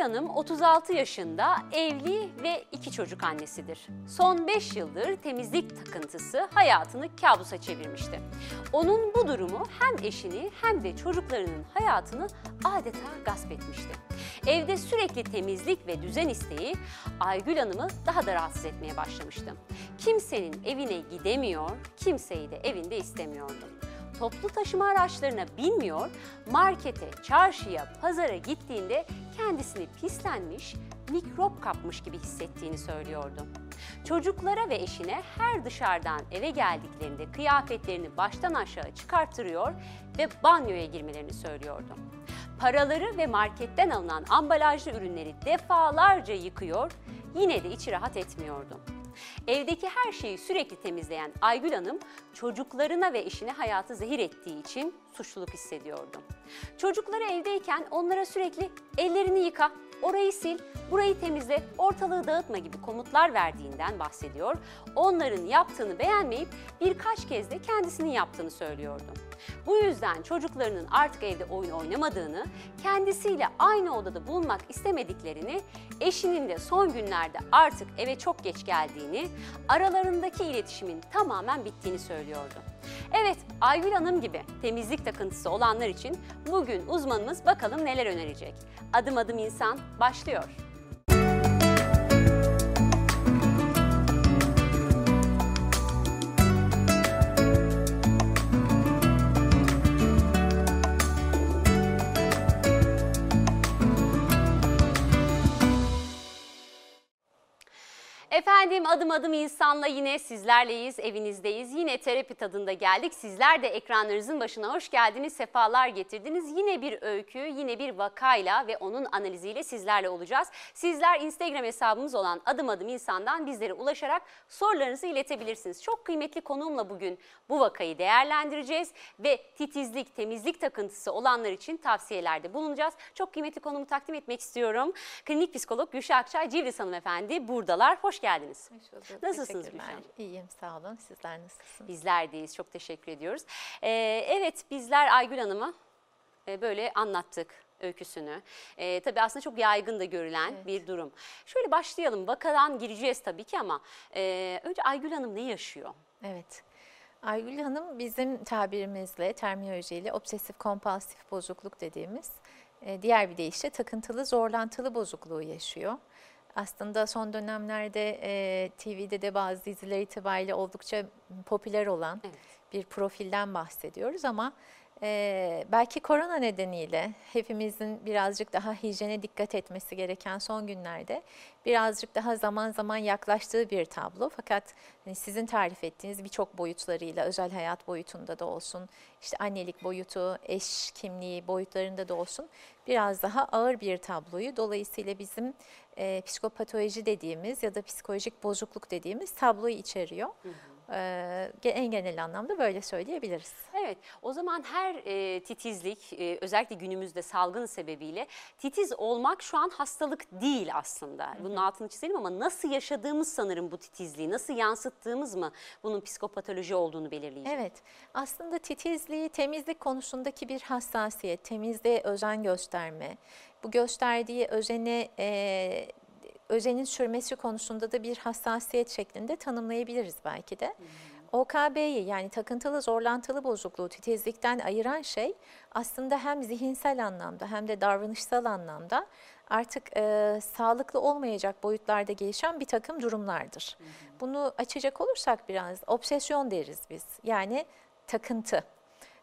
Hanım 36 yaşında, evli ve iki çocuk annesidir. Son 5 yıldır temizlik takıntısı hayatını kabusa çevirmişti. Onun bu durumu hem eşini hem de çocuklarının hayatını adeta gasp etmişti. Evde sürekli temizlik ve düzen isteği Aygül Hanım'ı daha da rahatsız etmeye başlamıştı. Kimsenin evine gidemiyor, kimseyi de evinde istemiyordu toplu taşıma araçlarına binmiyor, markete, çarşıya, pazara gittiğinde kendisini pislenmiş, mikrop kapmış gibi hissettiğini söylüyordu. Çocuklara ve eşine her dışarıdan eve geldiklerinde kıyafetlerini baştan aşağı çıkarttırıyor ve banyoya girmelerini söylüyordu. Paraları ve marketten alınan ambalajlı ürünleri defalarca yıkıyor, yine de içi rahat etmiyordu. Evdeki her şeyi sürekli temizleyen Aygül Hanım çocuklarına ve eşine hayatı zehir ettiği için suçluluk hissediyordu. Çocukları evdeyken onlara sürekli ellerini yıka, orayı sil, burayı temizle, ortalığı dağıtma gibi komutlar verdiğinden bahsediyor. Onların yaptığını beğenmeyip birkaç kez de kendisinin yaptığını söylüyordu. Bu yüzden çocuklarının artık evde oyun oynamadığını, kendisiyle aynı odada bulunmak istemediklerini, eşinin de son günlerde artık eve çok geç geldiğini, aralarındaki iletişimin tamamen bittiğini söylüyordu. Evet, Aygül Hanım gibi temizlik takıntısı olanlar için bugün uzmanımız bakalım neler önerecek. Adım adım insan başlıyor. Efendim adım adım insanla yine sizlerleyiz, evinizdeyiz. Yine terapi tadında geldik. Sizler de ekranlarınızın başına hoş geldiniz, sefalar getirdiniz. Yine bir öykü, yine bir vakayla ve onun analiziyle sizlerle olacağız. Sizler Instagram hesabımız olan adım adım insandan bizlere ulaşarak sorularınızı iletebilirsiniz. Çok kıymetli konuğumla bugün bu vakayı değerlendireceğiz ve titizlik, temizlik takıntısı olanlar için tavsiyelerde bulunacağız. Çok kıymetli konumu takdim etmek istiyorum. Klinik psikolog Gülşah Akçay Civriz hanımefendi buradalar. Hoş geldiniz. Hoş bulduk. Nasılsınız. Gülşen? İyiyim sağ olun. Sizler nasılsınız? Bizler deyiz. Çok teşekkür ediyoruz. Ee, evet bizler Aygül Hanım'a e, böyle anlattık öyküsünü. Ee, tabii aslında çok yaygın da görülen Evet. bir durum. Şöyle başlayalım. Vakadan gireceğiz tabii ki ama e, önce Aygül Hanım ne yaşıyor? Evet. Aygül Hanım bizim tabirimizle, terminolojiyle obsesif kompulsif bozukluk dediğimiz e, diğer bir deyişle takıntılı zorlantılı bozukluğu yaşıyor. Aslında son dönemlerde e, TV'de de bazı diziler itibariyle oldukça popüler olan Evet. bir profilden bahsediyoruz ama e, belki korona nedeniyle hepimizin birazcık daha hijyene dikkat etmesi gereken son günlerde birazcık daha zaman zaman yaklaştığı bir tablo. Fakat hani sizin tarif ettiğiniz birçok boyutlarıyla özel hayat boyutunda da olsun, işte annelik boyutu, eş kimliği boyutlarında da olsun biraz daha ağır bir tabloyu dolayısıyla bizim e, psikopatoloji dediğimiz ya da psikolojik bozukluk dediğimiz tabloyu içeriyor. Ee, en genel anlamda böyle söyleyebiliriz. Evet, o zaman her e, titizlik, e, özellikle günümüzde salgın sebebiyle titiz olmak şu an hastalık değil aslında. Bunun altını çizelim ama nasıl yaşadığımız sanırım bu titizliği, nasıl yansıttığımız mı bunun psikopatoloji olduğunu belirleyecek. Evet, aslında titizliği temizlik konusundaki bir hassasiyet, temizliğe özen gösterme, bu gösterdiği özene e, özenin sürmesi konusunda da bir hassasiyet şeklinde tanımlayabiliriz belki de. OKB'yi yani takıntılı zorlantılı bozukluğu titizlikten ayıran şey aslında hem zihinsel anlamda hem de davranışsal anlamda artık e, sağlıklı olmayacak boyutlarda gelişen bir takım durumlardır. Bunu açacak olursak biraz obsesyon deriz biz yani takıntı.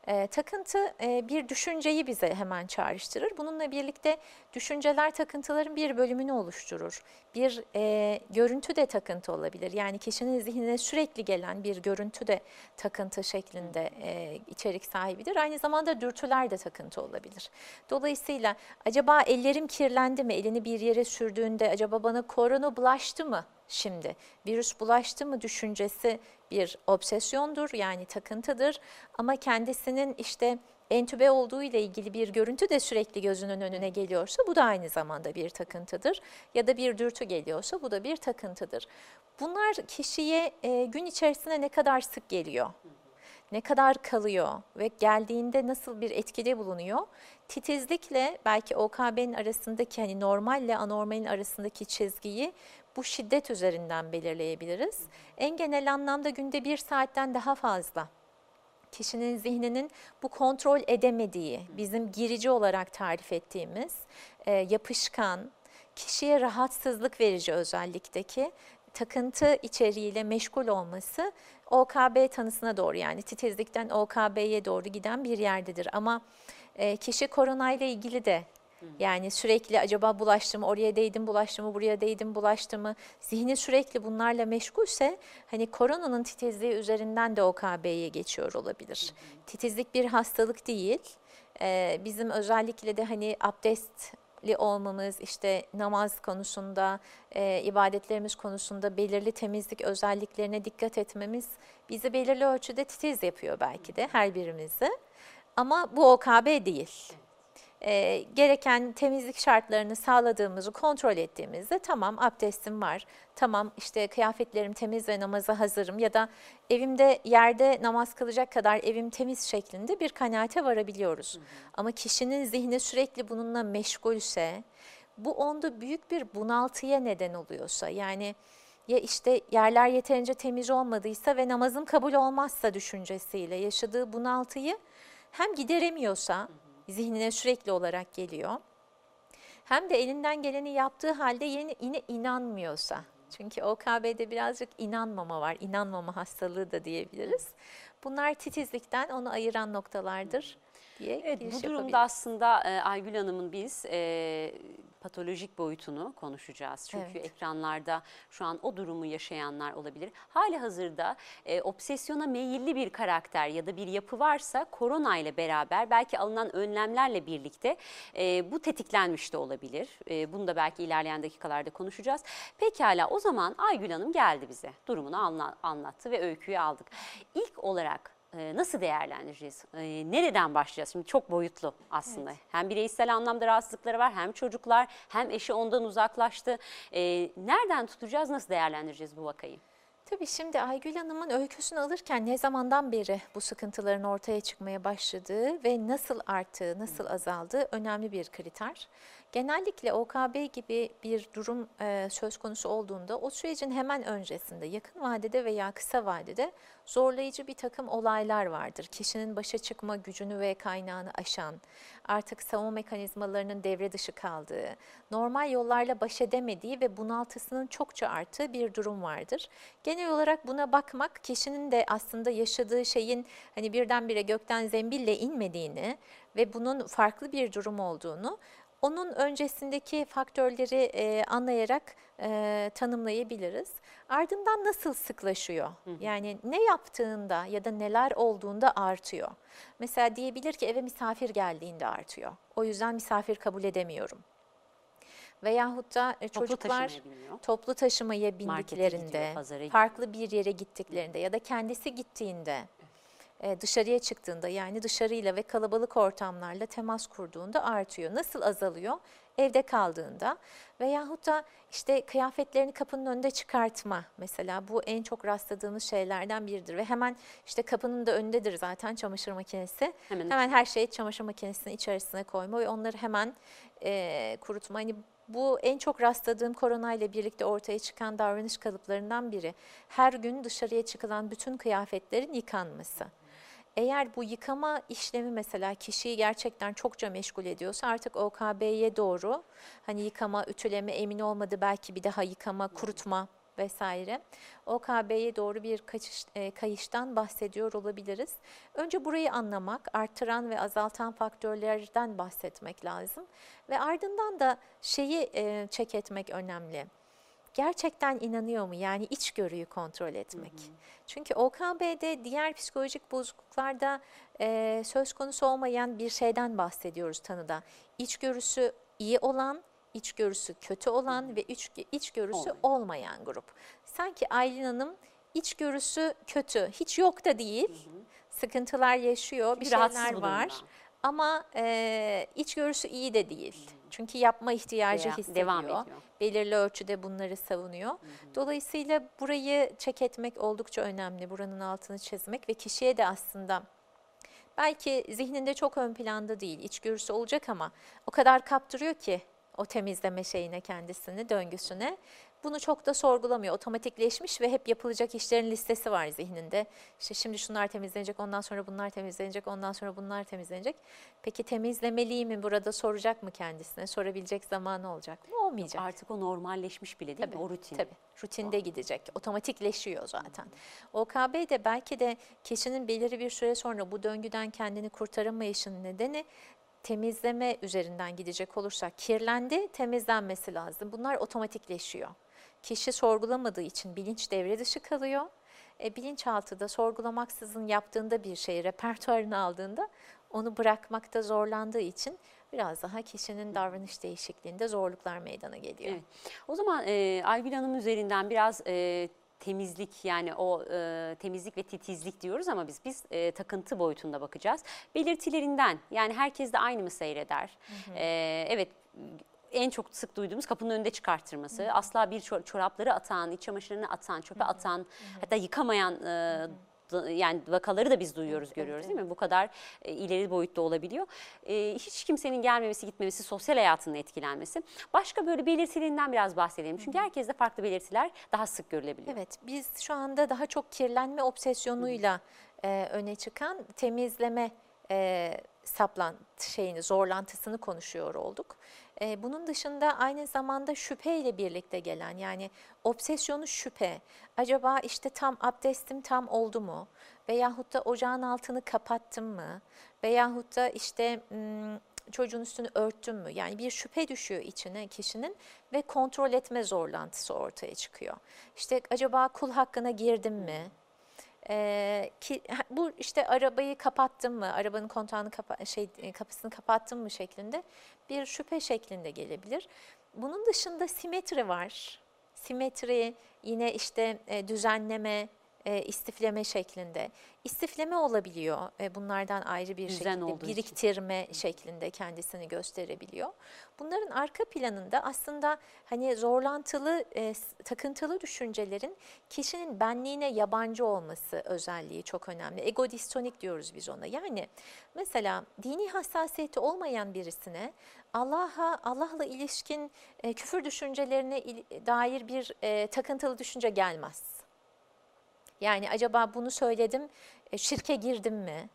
E, takıntı e, bir düşünceyi bize hemen çağrıştırır. Bununla birlikte düşünceler takıntıların bir bölümünü oluşturur. Bir e, görüntü de takıntı olabilir. Yani kişinin zihnine sürekli gelen bir görüntü de takıntı şeklinde e, içerik sahibidir. Aynı zamanda dürtüler de takıntı olabilir. Dolayısıyla acaba ellerim kirlendi mi? Elini bir yere sürdüğünde acaba bana korona bulaştı mı? Şimdi virüs bulaştı mı düşüncesi bir obsesyondur yani takıntıdır ama kendisinin işte entübe olduğu ile ilgili bir görüntü de sürekli gözünün önüne geliyorsa bu da aynı zamanda bir takıntıdır ya da bir dürtü geliyorsa bu da bir takıntıdır. Bunlar kişiye e, gün içerisinde ne kadar sık geliyor? ne kadar kalıyor ve geldiğinde nasıl bir etkide bulunuyor? Titizlikle belki OKB'nin arasındaki hani normalle anormalin arasındaki çizgiyi bu şiddet üzerinden belirleyebiliriz. En genel anlamda günde bir saatten daha fazla kişinin zihninin bu kontrol edemediği, bizim girici olarak tarif ettiğimiz e, yapışkan, kişiye rahatsızlık verici özellikteki takıntı içeriğiyle meşgul olması OKB tanısına doğru yani titizlikten OKB'ye doğru giden bir yerdedir. Ama e, kişi koronayla ilgili de yani sürekli acaba bulaştı mı, oraya değdim bulaştı mı, buraya değdim bulaştı mı? Zihni sürekli bunlarla meşgulse hani koronanın titizliği üzerinden de OKB'ye geçiyor olabilir. Titizlik bir hastalık değil. Ee, bizim özellikle de hani abdestli olmamız, işte namaz konusunda, e, ibadetlerimiz konusunda belirli temizlik özelliklerine dikkat etmemiz bizi belirli ölçüde titiz yapıyor belki de her birimizi. Ama bu OKB değil e, gereken temizlik şartlarını sağladığımızı kontrol ettiğimizde tamam abdestim var, tamam işte kıyafetlerim temiz ve namaza hazırım ya da evimde yerde namaz kılacak kadar evim temiz şeklinde bir kanaate varabiliyoruz. Hı hı. Ama kişinin zihni sürekli bununla meşgulse bu onda büyük bir bunaltıya neden oluyorsa yani ya işte yerler yeterince temiz olmadıysa ve namazım kabul olmazsa düşüncesiyle yaşadığı bunaltıyı hem gideremiyorsa... Hı hı zihnine sürekli olarak geliyor. Hem de elinden geleni yaptığı halde yine, inanmıyorsa. Çünkü OKB'de birazcık inanmama var, inanmama hastalığı da diyebiliriz. Bunlar titizlikten onu ayıran noktalardır diye evet, Bu durumda aslında e, Aygül Hanım'ın biz e, patolojik boyutunu konuşacağız. Çünkü evet. ekranlarda şu an o durumu yaşayanlar olabilir. Hali hazırda e, obsesyona meyilli bir karakter ya da bir yapı varsa korona ile beraber belki alınan önlemlerle birlikte e, bu tetiklenmiş de olabilir. E, bunu da belki ilerleyen dakikalarda konuşacağız. Pekala o zaman Aygül Hanım geldi bize. Durumunu anla, anlattı ve öyküyü aldık. İlk olarak nasıl değerlendireceğiz? Ee, nereden başlayacağız? Şimdi çok boyutlu aslında. Evet. Hem bireysel anlamda rahatsızlıkları var hem çocuklar hem eşi ondan uzaklaştı. Ee, nereden tutacağız? Nasıl değerlendireceğiz bu vakayı? Tabii şimdi Aygül Hanım'ın öyküsünü alırken ne zamandan beri bu sıkıntıların ortaya çıkmaya başladığı ve nasıl arttığı, nasıl azaldığı önemli bir kriter. Genellikle OKB gibi bir durum e, söz konusu olduğunda o sürecin hemen öncesinde yakın vadede veya kısa vadede zorlayıcı bir takım olaylar vardır. Kişinin başa çıkma gücünü ve kaynağını aşan, artık savunma mekanizmalarının devre dışı kaldığı, normal yollarla baş edemediği ve bunaltısının çokça arttığı bir durum vardır. Genel olarak buna bakmak kişinin de aslında yaşadığı şeyin hani birdenbire gökten zembille inmediğini ve bunun farklı bir durum olduğunu onun öncesindeki faktörleri e, anlayarak e, tanımlayabiliriz. Ardından nasıl sıklaşıyor? Hı. Yani ne yaptığında ya da neler olduğunda artıyor. Mesela diyebilir ki eve misafir geldiğinde artıyor. O yüzden misafir kabul edemiyorum. Veyahut da e, çocuklar toplu, toplu taşımaya bindiklerinde, gidiyor, farklı bir yere gittiklerinde ya da kendisi gittiğinde dışarıya çıktığında yani dışarıyla ve kalabalık ortamlarla temas kurduğunda artıyor. Nasıl azalıyor? Evde kaldığında veyahut da işte kıyafetlerini kapının önünde çıkartma mesela bu en çok rastladığımız şeylerden biridir ve hemen işte kapının da önündedir zaten çamaşır makinesi. Hemen, hemen her şeyi çamaşır makinesinin içerisine koyma ve onları hemen e, kurutma. Hani bu en çok rastladığım korona ile birlikte ortaya çıkan davranış kalıplarından biri. Her gün dışarıya çıkılan bütün kıyafetlerin yıkanması. Eğer bu yıkama işlemi mesela kişiyi gerçekten çokça meşgul ediyorsa artık OKB'ye doğru hani yıkama, ütüleme emin olmadı belki bir daha yıkama, kurutma vesaire OKB'ye doğru bir kaçış, e, kayıştan bahsediyor olabiliriz. Önce burayı anlamak, arttıran ve azaltan faktörlerden bahsetmek lazım ve ardından da şeyi e, çek etmek önemli gerçekten inanıyor mu? Yani içgörüyü kontrol etmek. Hı hı. Çünkü OKB'de diğer psikolojik bozukluklarda e, söz konusu olmayan bir şeyden bahsediyoruz tanıda. İçgörüsü iyi olan, içgörüsü kötü olan hı hı. ve iç, içgörüsü olmayan. olmayan grup. Sanki Aylin Hanım içgörüsü kötü, hiç yok da değil. Hı hı. Sıkıntılar yaşıyor, bir, bir şeyler var. Ama e, içgörüsü iyi de değil. Hı Çünkü yapma ihtiyacı Veya hissediyor. devam ediyor. Belirli ölçüde bunları savunuyor. Dolayısıyla burayı çek etmek oldukça önemli. Buranın altını çizmek ve kişiye de aslında belki zihninde çok ön planda değil, içgörüsü olacak ama o kadar kaptırıyor ki o temizleme şeyine kendisini, döngüsüne. Bunu çok da sorgulamıyor. Otomatikleşmiş ve hep yapılacak işlerin listesi var zihninde. İşte şimdi şunlar temizlenecek, ondan sonra bunlar temizlenecek, ondan sonra bunlar temizlenecek. Peki temizlemeli mi burada soracak mı kendisine? Sorabilecek zamanı olacak mı? Olmayacak. Artık o normalleşmiş bile değil mi? O rutin. Tabii. Rutinde gidecek. Otomatikleşiyor zaten. OKB de belki de kişinin belirli bir süre sonra bu döngüden kendini kurtaramayışının nedeni temizleme üzerinden gidecek olursak kirlendi, temizlenmesi lazım. Bunlar otomatikleşiyor. Kişi sorgulamadığı için bilinç devre dışı kalıyor. E, bilinçaltı da sorgulamaksızın yaptığında bir şeyi repertuarına aldığında onu bırakmakta zorlandığı için biraz daha kişinin davranış değişikliğinde zorluklar meydana geliyor. Evet. O zaman e, Aygül Hanım üzerinden biraz e, temizlik yani o e, temizlik ve titizlik diyoruz ama biz biz e, takıntı boyutunda bakacağız. Belirtilerinden yani herkes de aynı mı seyreder? E, evet en çok sık duyduğumuz kapının önünde çıkarttırması, asla bir çor- çorapları atan, iç çamaşırını atan, çöpe atan, hatta yıkamayan e, yani vakaları da biz duyuyoruz, görüyoruz değil mi? Bu kadar e, ileri boyutta olabiliyor. E, hiç kimsenin gelmemesi, gitmemesi, sosyal hayatının etkilenmesi. Başka böyle belirtilerinden biraz bahsedelim. Çünkü herkeste farklı belirtiler daha sık görülebiliyor. Evet, biz şu anda daha çok kirlenme obsesyonuyla e, öne çıkan temizleme e, saplan şeyini zorlantısını konuşuyor olduk. E, bunun dışında aynı zamanda şüpheyle birlikte gelen yani obsesyonu şüphe. Acaba işte tam abdestim tam oldu mu? Veyahut da ocağın altını kapattım mı? Veyahut da işte çocuğun üstünü örttüm mü? Yani bir şüphe düşüyor içine kişinin ve kontrol etme zorlantısı ortaya çıkıyor. İşte acaba kul hakkına girdim mi? Ee, ki bu işte arabayı kapattım mı, arabanın kontağını kapa şey kapısını kapattım mı şeklinde bir şüphe şeklinde gelebilir. Bunun dışında simetri var. Simetri yine işte e, düzenleme, e, istifleme şeklinde. İstifleme olabiliyor. E, bunlardan ayrı bir Düzen şekilde olduğu için. biriktirme şeklinde kendisini gösterebiliyor. Bunların arka planında aslında hani zorlantılı, e, takıntılı düşüncelerin kişinin benliğine yabancı olması özelliği çok önemli. Ego distonik diyoruz biz ona. Yani mesela dini hassasiyeti olmayan birisine Allah'a Allah'la ilişkin e, küfür düşüncelerine il- dair bir e, takıntılı düşünce gelmez. Yani acaba bunu söyledim, e, şirke girdim mi?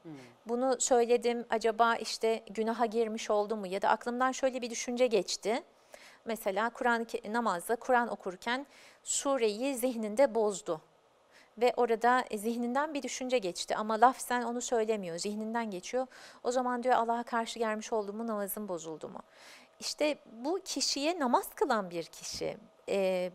Bunu söyledim, acaba işte günaha girmiş oldum mu? Ya da aklımdan şöyle bir düşünce geçti. Mesela Kur'an namazda Kur'an okurken sureyi zihninde bozdu. Ve orada e, zihninden bir düşünce geçti ama lafzen onu söylemiyor, zihninden geçiyor. O zaman diyor Allah'a karşı gelmiş oldu mu, namazım bozuldu mu? İşte bu kişiye namaz kılan bir kişi, e,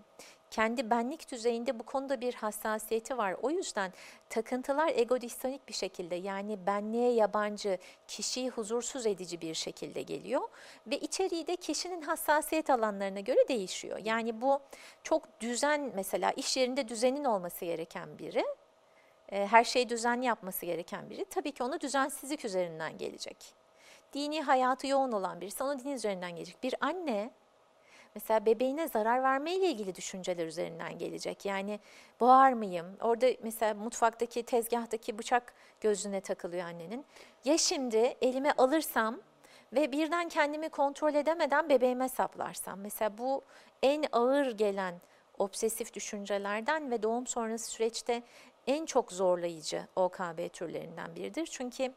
kendi benlik düzeyinde bu konuda bir hassasiyeti var. O yüzden takıntılar egodistonik bir şekilde yani benliğe yabancı, kişiyi huzursuz edici bir şekilde geliyor ve içeriği de kişinin hassasiyet alanlarına göre değişiyor. Yani bu çok düzen mesela iş yerinde düzenin olması gereken biri, e, her şeyi düzenli yapması gereken biri tabii ki onu düzensizlik üzerinden gelecek. Dini hayatı yoğun olan birisi onu din üzerinden gelecek. Bir anne Mesela bebeğine zarar vermeyle ilgili düşünceler üzerinden gelecek. Yani boğar mıyım? Orada mesela mutfaktaki tezgahtaki bıçak gözüne takılıyor annenin. Ya şimdi elime alırsam ve birden kendimi kontrol edemeden bebeğime saplarsam. Mesela bu en ağır gelen obsesif düşüncelerden ve doğum sonrası süreçte en çok zorlayıcı OKB türlerinden biridir. Çünkü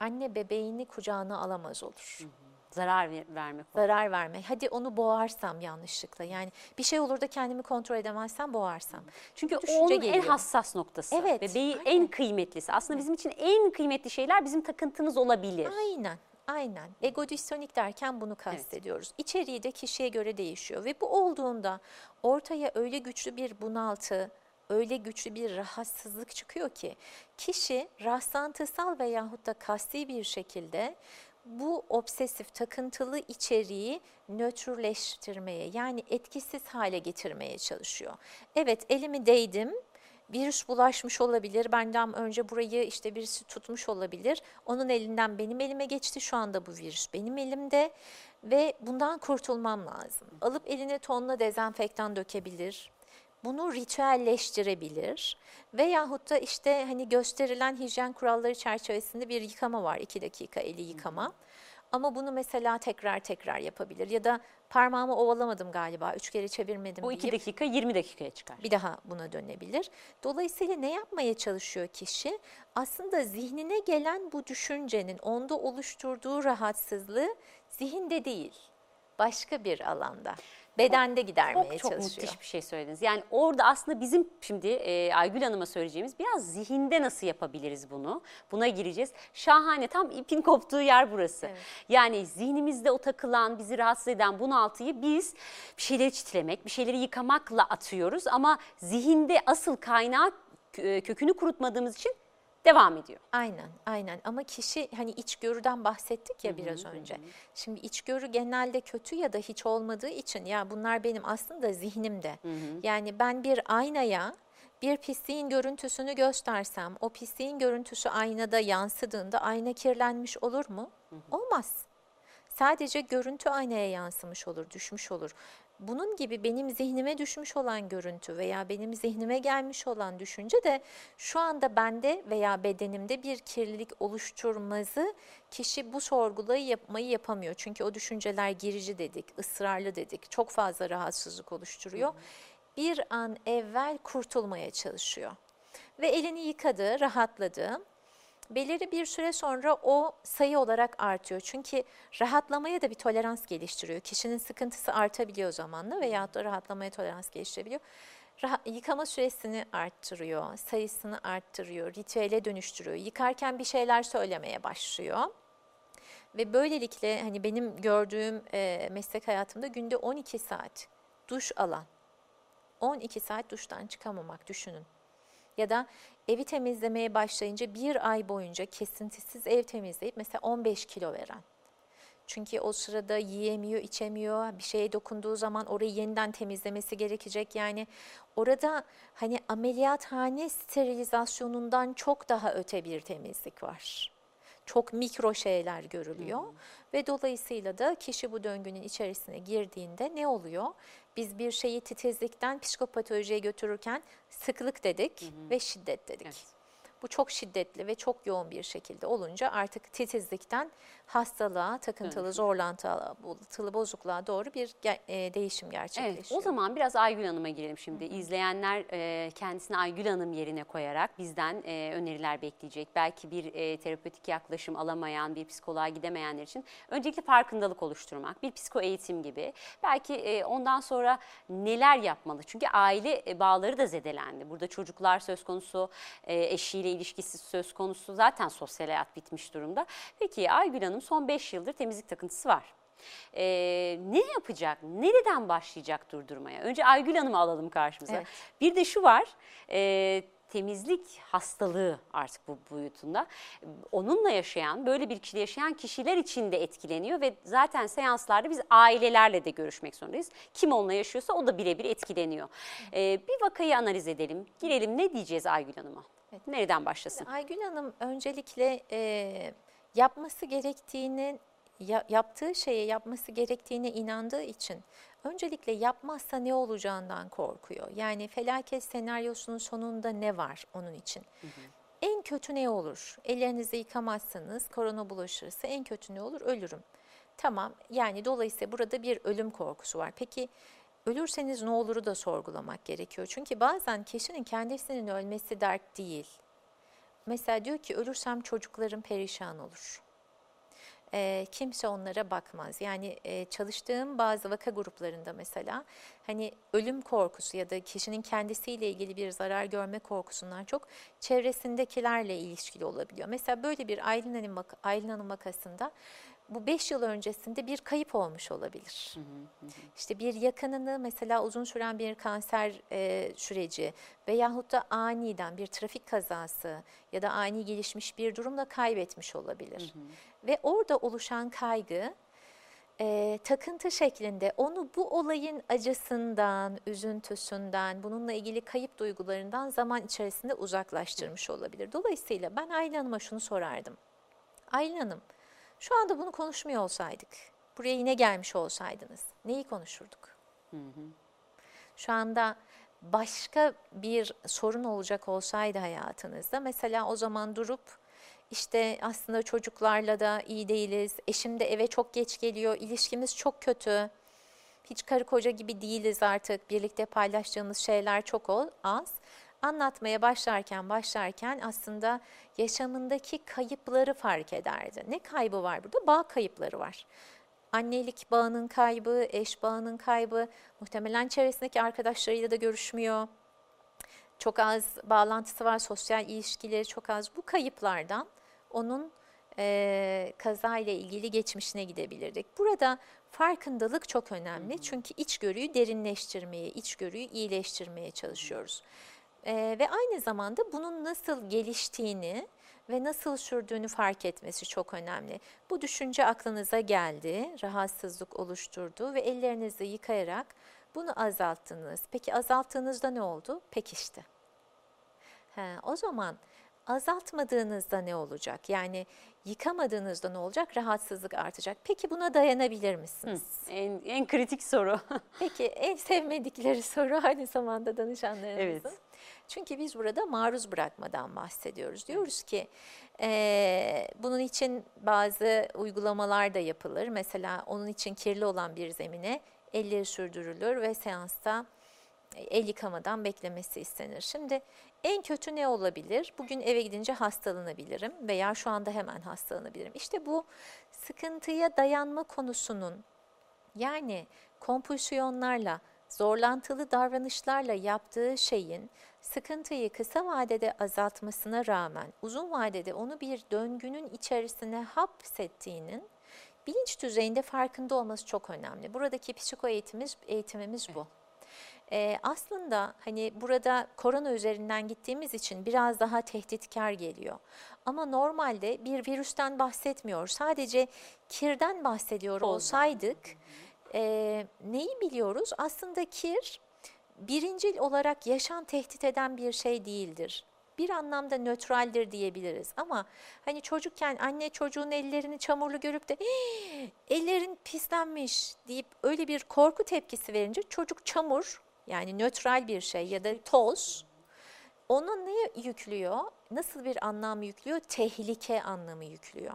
anne bebeğini kucağına alamaz olur Zarar ver- vermek. zarar verme. Hadi onu boğarsam yanlışlıkla yani bir şey olur da kendimi kontrol edemezsem boğarsam. Çünkü onun en geliyor. hassas noktası. Evet, Bebeği aynen. en kıymetlisi. Aslında bizim için en kıymetli şeyler bizim takıntımız olabilir. Aynen. Aynen. Egodistonik derken bunu kastediyoruz. İçeriği de kişiye göre değişiyor ve bu olduğunda ortaya öyle güçlü bir bunaltı, öyle güçlü bir rahatsızlık çıkıyor ki kişi rastlantısal veyahut da kasti bir şekilde bu obsesif takıntılı içeriği nötrleştirmeye yani etkisiz hale getirmeye çalışıyor. Evet elimi değdim, virüs bulaşmış olabilir. Benden önce burayı işte birisi tutmuş olabilir. Onun elinden benim elime geçti. Şu anda bu virüs benim elimde ve bundan kurtulmam lazım. Alıp eline tonla dezenfektan dökebilir. Bunu ritüelleştirebilir veyahut da işte hani gösterilen hijyen kuralları çerçevesinde bir yıkama var. iki dakika eli yıkama. Ama bunu mesela tekrar tekrar yapabilir ya da parmağımı ovalamadım galiba üç kere çevirmedim Bu 2 deyip dakika 20 dakikaya çıkar. bir daha buna dönebilir. Dolayısıyla ne yapmaya çalışıyor kişi? Aslında zihnine gelen bu düşüncenin onda oluşturduğu rahatsızlığı zihinde değil, başka bir alanda, bedende gidermeye Çok çok çalışıyor. müthiş bir şey söylediniz. Yani orada aslında bizim şimdi e, Aygül Hanım'a söyleyeceğimiz biraz zihinde nasıl yapabiliriz bunu? Buna gireceğiz. Şahane tam ipin koptuğu yer burası. Evet. Yani zihnimizde o takılan, bizi rahatsız eden bunaltıyı biz bir şeyleri çitlemek, bir şeyleri yıkamakla atıyoruz. Ama zihinde asıl kaynağı kö- kökünü kurutmadığımız için devam ediyor. Aynen, aynen. Ama kişi hani içgörüden bahsettik ya biraz önce. Şimdi içgörü genelde kötü ya da hiç olmadığı için ya bunlar benim aslında zihnimde. Yani ben bir aynaya bir pisliğin görüntüsünü göstersem, o pisliğin görüntüsü aynada yansıdığında ayna kirlenmiş olur mu? Olmaz. Sadece görüntü aynaya yansımış olur, düşmüş olur. Bunun gibi benim zihnime düşmüş olan görüntü veya benim zihnime gelmiş olan düşünce de şu anda bende veya bedenimde bir kirlilik oluşturmazı kişi bu sorgulayı yapmayı yapamıyor. Çünkü o düşünceler girici dedik, ısrarlı dedik, çok fazla rahatsızlık oluşturuyor. Bir an evvel kurtulmaya çalışıyor. Ve elini yıkadı, rahatladı belirli bir süre sonra o sayı olarak artıyor. Çünkü rahatlamaya da bir tolerans geliştiriyor. Kişinin sıkıntısı artabiliyor zamanla veya da rahatlamaya tolerans geliştirebiliyor. Rahat, yıkama süresini arttırıyor, sayısını arttırıyor, ritüele dönüştürüyor. Yıkarken bir şeyler söylemeye başlıyor. Ve böylelikle hani benim gördüğüm e, meslek hayatımda günde 12 saat duş alan, 12 saat duştan çıkamamak düşünün ya da evi temizlemeye başlayınca bir ay boyunca kesintisiz ev temizleyip mesela 15 kilo veren. Çünkü o sırada yiyemiyor, içemiyor, bir şeye dokunduğu zaman orayı yeniden temizlemesi gerekecek. Yani orada hani ameliyathane sterilizasyonundan çok daha öte bir temizlik var. Çok mikro şeyler görülüyor ve dolayısıyla da kişi bu döngünün içerisine girdiğinde ne oluyor? Biz bir şeyi titizlikten psikopatolojiye götürürken sıklık dedik ve şiddet dedik. Evet. Bu çok şiddetli ve çok yoğun bir şekilde olunca artık titizlikten hastalığa, takıntılı, Dönüşüm. zorlantılı bozukluğa doğru bir e, değişim Evet, gerçekleşiyor. o zaman biraz Aygül Hanım'a girelim şimdi. İzleyenler e, kendisini Aygül Hanım yerine koyarak bizden e, öneriler bekleyecek. Belki bir e, terapötik yaklaşım alamayan, bir psikoloğa gidemeyenler için öncelikle farkındalık oluşturmak, bir psiko eğitim gibi. Belki e, ondan sonra neler yapmalı? Çünkü aile e, bağları da zedelendi. Burada çocuklar söz konusu, e, eşiyle ilişkisi söz konusu. Zaten sosyal hayat bitmiş durumda. Peki Aygül Hanım son 5 yıldır temizlik takıntısı var. Ee, ne yapacak? Nereden başlayacak durdurmaya? Önce Aygül Hanım'ı alalım karşımıza. Evet. Bir de şu var. e, temizlik hastalığı artık bu boyutunda. Onunla yaşayan, böyle bir kişiyle yaşayan kişiler için de etkileniyor ve zaten seanslarda biz ailelerle de görüşmek zorundayız. Kim onunla yaşıyorsa o da birebir etkileniyor. Ee, bir vakayı analiz edelim. Girelim ne diyeceğiz Aygül Hanım'a? Nereden başlasın? Aygül Hanım öncelikle e, yapması gerektiğini, ya- yaptığı şeye yapması gerektiğine inandığı için öncelikle yapmazsa ne olacağından korkuyor. Yani felaket senaryosunun sonunda ne var onun için? En kötü ne olur? Ellerinizi yıkamazsanız korona bulaşırsa en kötü ne olur? Ölürüm. Tamam yani dolayısıyla burada bir ölüm korkusu var. Peki ölürseniz ne oluru da sorgulamak gerekiyor. Çünkü bazen kişinin kendisinin ölmesi dert değil. Mesela diyor ki ölürsem çocuklarım perişan olur. Eee, kimse onlara bakmaz. Yani eee, çalıştığım bazı vaka gruplarında mesela hani ölüm korkusu ya da kişinin kendisiyle ilgili bir zarar görme korkusundan çok çevresindekilerle ilişkili olabiliyor. Mesela böyle bir Aylin Hanım, Aylin Hanım vakasında bu 5 yıl öncesinde bir kayıp olmuş olabilir. İşte bir yakınını mesela uzun süren bir kanser e, süreci veyahut da aniden bir trafik kazası ya da ani gelişmiş bir durumla kaybetmiş olabilir. Ve orada oluşan kaygı e, takıntı şeklinde onu bu olayın acısından, üzüntüsünden, bununla ilgili kayıp duygularından zaman içerisinde uzaklaştırmış olabilir. Dolayısıyla ben Aylin Hanım'a şunu sorardım. Aylin Hanım, şu anda bunu konuşmuyor olsaydık, buraya yine gelmiş olsaydınız, neyi konuşurduk? Şu anda başka bir sorun olacak olsaydı hayatınızda, mesela o zaman durup işte aslında çocuklarla da iyi değiliz, eşim de eve çok geç geliyor, ilişkimiz çok kötü, hiç karı koca gibi değiliz artık, birlikte paylaştığımız şeyler çok az. Anlatmaya başlarken başlarken aslında yaşamındaki kayıpları fark ederdi. Ne kaybı var burada? Bağ kayıpları var. Annelik bağının kaybı, eş bağının kaybı, muhtemelen çevresindeki arkadaşlarıyla da görüşmüyor çok az bağlantısı var, sosyal ilişkileri çok az. Bu kayıplardan onun e, kazayla ilgili geçmişine gidebilirdik. Burada farkındalık çok önemli çünkü içgörüyü derinleştirmeye, içgörüyü iyileştirmeye çalışıyoruz. E, ve aynı zamanda bunun nasıl geliştiğini ve nasıl sürdüğünü fark etmesi çok önemli. Bu düşünce aklınıza geldi, rahatsızlık oluşturdu ve ellerinizi yıkayarak bunu azalttınız. Peki azalttığınızda ne oldu? Pekişti. He, o zaman azaltmadığınızda ne olacak? Yani yıkamadığınızda ne olacak? Rahatsızlık artacak. Peki buna dayanabilir misiniz? En, en kritik soru. Peki en sevmedikleri soru aynı zamanda danışanlarımızın. Evet. Çünkü biz burada maruz bırakmadan bahsediyoruz. Diyoruz ki eee, bunun için bazı uygulamalar da yapılır. Mesela onun için kirli olan bir zemine elleri sürdürülür ve seansta el yıkamadan beklemesi istenir. Şimdi en kötü ne olabilir? Bugün eve gidince hastalanabilirim veya şu anda hemen hastalanabilirim. İşte bu sıkıntıya dayanma konusunun yani kompulsiyonlarla, zorlantılı davranışlarla yaptığı şeyin sıkıntıyı kısa vadede azaltmasına rağmen uzun vadede onu bir döngünün içerisine hapsettiğinin bilinç düzeyinde farkında olması çok önemli. Buradaki psiko eğitimimiz, eğitimimiz bu. Ee, aslında hani burada korona üzerinden gittiğimiz için biraz daha tehditkar geliyor. Ama normalde bir virüsten bahsetmiyor. Sadece kirden bahsediyor olsaydık e, neyi biliyoruz? Aslında kir birincil olarak yaşam tehdit eden bir şey değildir. Bir anlamda nötraldir diyebiliriz ama hani çocukken anne çocuğun ellerini çamurlu görüp de "Hii, ellerin pislenmiş deyip öyle bir korku tepkisi verince çocuk çamur yani nötral bir şey ya da toz ona ne yüklüyor? Nasıl bir anlam yüklüyor? Tehlike anlamı yüklüyor.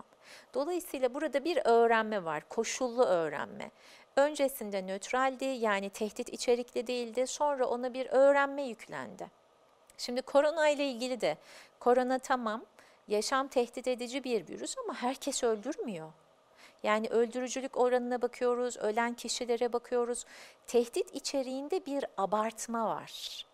Dolayısıyla burada bir öğrenme var, koşullu öğrenme. Öncesinde nötraldi yani tehdit içerikli değildi. Sonra ona bir öğrenme yüklendi. Şimdi korona ile ilgili de korona tamam yaşam tehdit edici bir virüs ama herkes öldürmüyor. Yani öldürücülük oranına bakıyoruz, ölen kişilere bakıyoruz. Tehdit içeriğinde bir abartma var.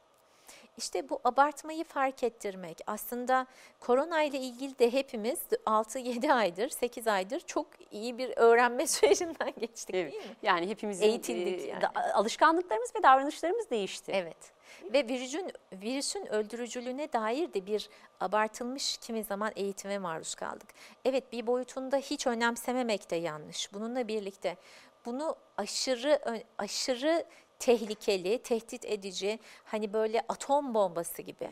İşte bu abartmayı fark ettirmek. Aslında korona ile ilgili de hepimiz 6-7 aydır, 8 aydır çok iyi bir öğrenme sürecinden geçtik Evet. değil mi? Yani hepimizin Eğitildik e, yani. da- alışkanlıklarımız ve davranışlarımız değişti. Evet. Ve virüsün, virüsün öldürücülüğüne dair de bir abartılmış kimi zaman eğitime maruz kaldık. Evet bir boyutunda hiç önemsememek de yanlış. Bununla birlikte bunu aşırı aşırı tehlikeli, tehdit edici, hani böyle atom bombası gibi,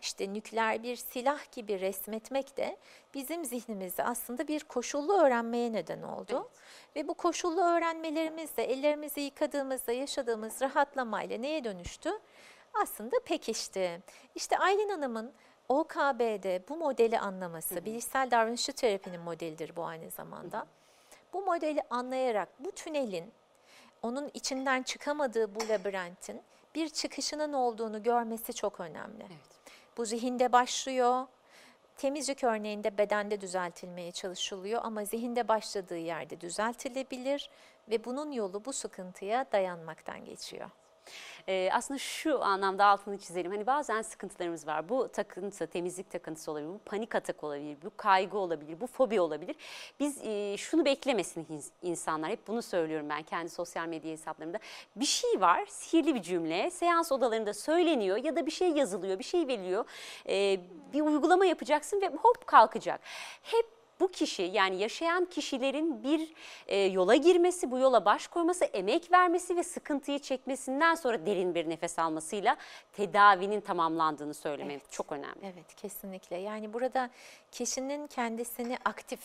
işte nükleer bir silah gibi resmetmek de bizim zihnimizde aslında bir koşullu öğrenmeye neden oldu. Ve bu koşullu öğrenmelerimizle ellerimizi yıkadığımızda yaşadığımız rahatlamayla neye dönüştü? Aslında pekişti. İşte Aylin Hanım'ın OKB'de bu modeli anlaması, bilişsel davranışçı terapinin modelidir bu aynı zamanda. Bu modeli anlayarak bu tünelin, onun içinden çıkamadığı bu labirentin bir çıkışının olduğunu görmesi çok önemli. Evet. Bu zihinde başlıyor. Temizlik örneğinde bedende düzeltilmeye çalışılıyor ama zihinde başladığı yerde düzeltilebilir ve bunun yolu bu sıkıntıya dayanmaktan geçiyor. Ee, aslında şu anlamda altını çizelim. Hani bazen sıkıntılarımız var. Bu takıntı, temizlik takıntısı olabilir, bu panik atak olabilir, bu kaygı olabilir, bu fobi olabilir. Biz e, şunu beklemesin ins- insanlar. Hep bunu söylüyorum ben kendi sosyal medya hesaplarımda. Bir şey var, sihirli bir cümle. Seans odalarında söyleniyor ya da bir şey yazılıyor, bir şey veriliyor. Ee, bir uygulama yapacaksın ve hop kalkacak. Hep bu kişi yani yaşayan kişilerin bir e, yola girmesi, bu yola baş koyması, emek vermesi ve sıkıntıyı çekmesinden sonra derin bir nefes almasıyla tedavinin tamamlandığını söylemek Evet. çok önemli. Evet kesinlikle. Yani burada kişinin kendisini aktif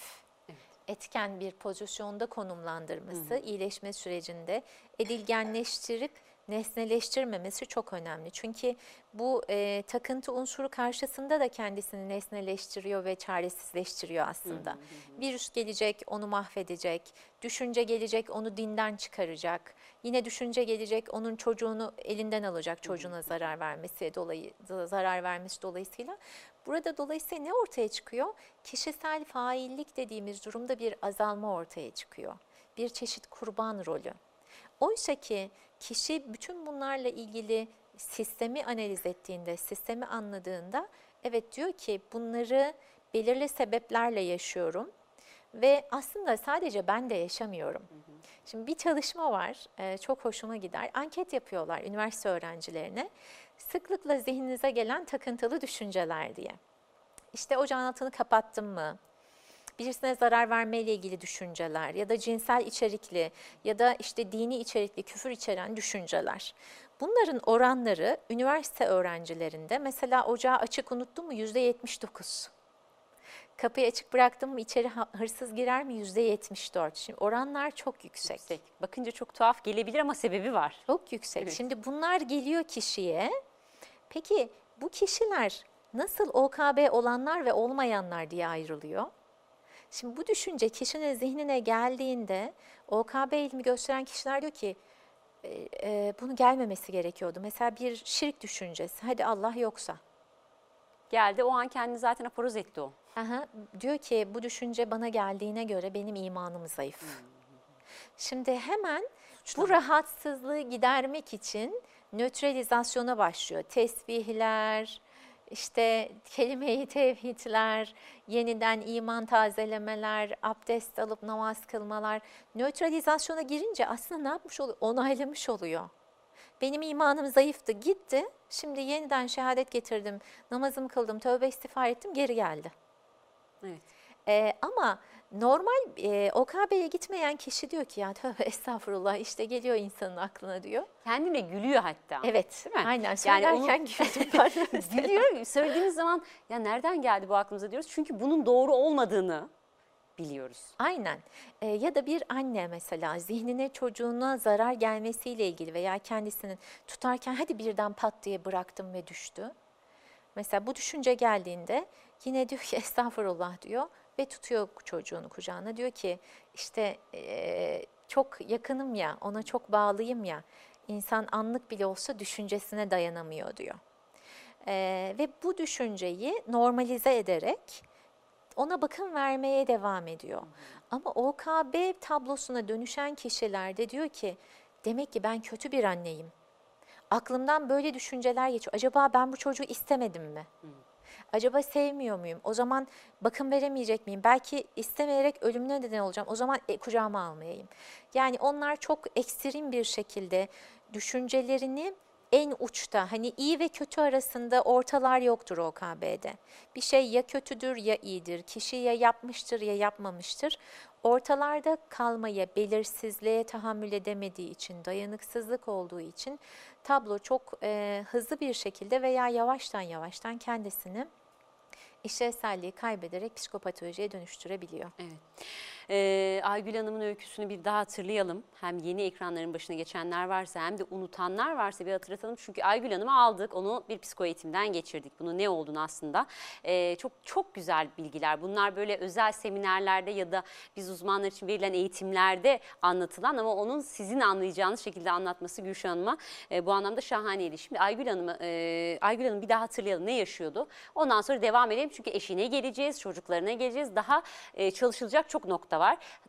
etken bir pozisyonda konumlandırması iyileşme sürecinde edilgenleştirip nesneleştirmemesi çok önemli. Çünkü bu e, takıntı unsuru karşısında da kendisini nesneleştiriyor ve çaresizleştiriyor aslında. Virüs gelecek, onu mahvedecek. Düşünce gelecek, onu dinden çıkaracak. Yine düşünce gelecek, onun çocuğunu elinden alacak, çocuğuna zarar vermesi dolayı zarar vermesi dolayısıyla. Burada dolayısıyla ne ortaya çıkıyor? Kişisel faillik dediğimiz durumda bir azalma ortaya çıkıyor. Bir çeşit kurban rolü. Oysa ki kişi bütün bunlarla ilgili sistemi analiz ettiğinde, sistemi anladığında evet diyor ki bunları belirli sebeplerle yaşıyorum ve aslında sadece ben de yaşamıyorum. Şimdi bir çalışma var, e, çok hoşuma gider. Anket yapıyorlar üniversite öğrencilerine. Sıklıkla zihninize gelen takıntılı düşünceler diye. İşte ocağın altını kapattım mı? Birisine zarar vermeyle ilgili düşünceler ya da cinsel içerikli ya da işte dini içerikli küfür içeren düşünceler. Bunların oranları üniversite öğrencilerinde mesela ocağı açık unuttum mu yüzde 79. Kapıyı açık bıraktım mı içeri hırsız girer mi yüzde 74. Şimdi oranlar çok yüksek. Yüksek. Bakınca çok tuhaf gelebilir ama sebebi var. Çok yüksek. Evet. Şimdi bunlar geliyor kişiye. Peki bu kişiler nasıl OKB olanlar ve olmayanlar diye ayrılıyor? Şimdi bu düşünce kişinin zihnine geldiğinde OKB ilmi gösteren kişiler diyor ki e, e, bunu gelmemesi gerekiyordu. Mesela bir şirk düşüncesi. Hadi Allah yoksa. Geldi o an kendini zaten aforoz etti o. Aha, diyor ki bu düşünce bana geldiğine göre benim imanım zayıf. Şimdi hemen bu rahatsızlığı gidermek için nötralizasyona başlıyor. Tesbihler, işte kelime-i tevhidler, yeniden iman tazelemeler, abdest alıp namaz kılmalar. Nötralizasyona girince aslında ne yapmış oluyor? Onaylamış oluyor. Benim imanım zayıftı, gitti. Şimdi yeniden şehadet getirdim, namazımı kıldım, tövbe istiğfar ettim, geri geldi. Evet. Ee, ama normal e, OKB'ye gitmeyen kişi diyor ki ya tövbe estağfurullah işte geliyor insanın aklına diyor. Kendine gülüyor hatta. Evet Değil mi? aynen Yani söylerken onu- ben mesela. Gülüyor. Söylediğimiz zaman ya nereden geldi bu aklımıza diyoruz. Çünkü bunun doğru olmadığını biliyoruz. Aynen. Ee, ya da bir anne mesela zihnine çocuğuna zarar gelmesiyle ilgili veya kendisinin tutarken hadi birden pat diye bıraktım ve düştü. Mesela bu düşünce geldiğinde yine diyor ki estağfurullah diyor ve tutuyor çocuğunu kucağına. Diyor ki işte eee, çok yakınım ya ona çok bağlıyım ya insan anlık bile olsa düşüncesine dayanamıyor diyor. Eee, ve bu düşünceyi normalize ederek ona bakım vermeye devam ediyor. Ama OKB tablosuna dönüşen kişilerde diyor ki demek ki ben kötü bir anneyim. Aklımdan böyle düşünceler geçiyor. Acaba ben bu çocuğu istemedim mi? Acaba sevmiyor muyum? O zaman bakım veremeyecek miyim? Belki istemeyerek ölümüne neden olacağım. O zaman e, kucağıma almayayım. Yani onlar çok ekstrem bir şekilde düşüncelerini en uçta hani iyi ve kötü arasında ortalar yoktur OKB'de. Bir şey ya kötüdür ya iyidir. Kişi ya yapmıştır ya yapmamıştır. Ortalarda kalmaya, belirsizliğe tahammül edemediği için, dayanıksızlık olduğu için tablo çok e, hızlı bir şekilde veya yavaştan yavaştan kendisini işlevselliği kaybederek psikopatolojiye dönüştürebiliyor. Evet. Ee, Aygül Hanım'ın öyküsünü bir daha hatırlayalım. Hem yeni ekranların başına geçenler varsa hem de unutanlar varsa bir hatırlatalım. Çünkü Aygül Hanım'ı aldık, onu bir psiko eğitimden geçirdik. Bunun ne olduğunu aslında ee, çok çok güzel bilgiler. Bunlar böyle özel seminerlerde ya da biz uzmanlar için verilen eğitimlerde anlatılan ama onun sizin anlayacağınız şekilde anlatması Gülşah Hanım'a e, bu anlamda şahaneydi. Şimdi Aygül Hanım'ı e, Aygül Hanım bir daha hatırlayalım ne yaşıyordu. Ondan sonra devam edelim çünkü eşine geleceğiz, çocuklarına geleceğiz. Daha e, çalışılacak çok nokta var.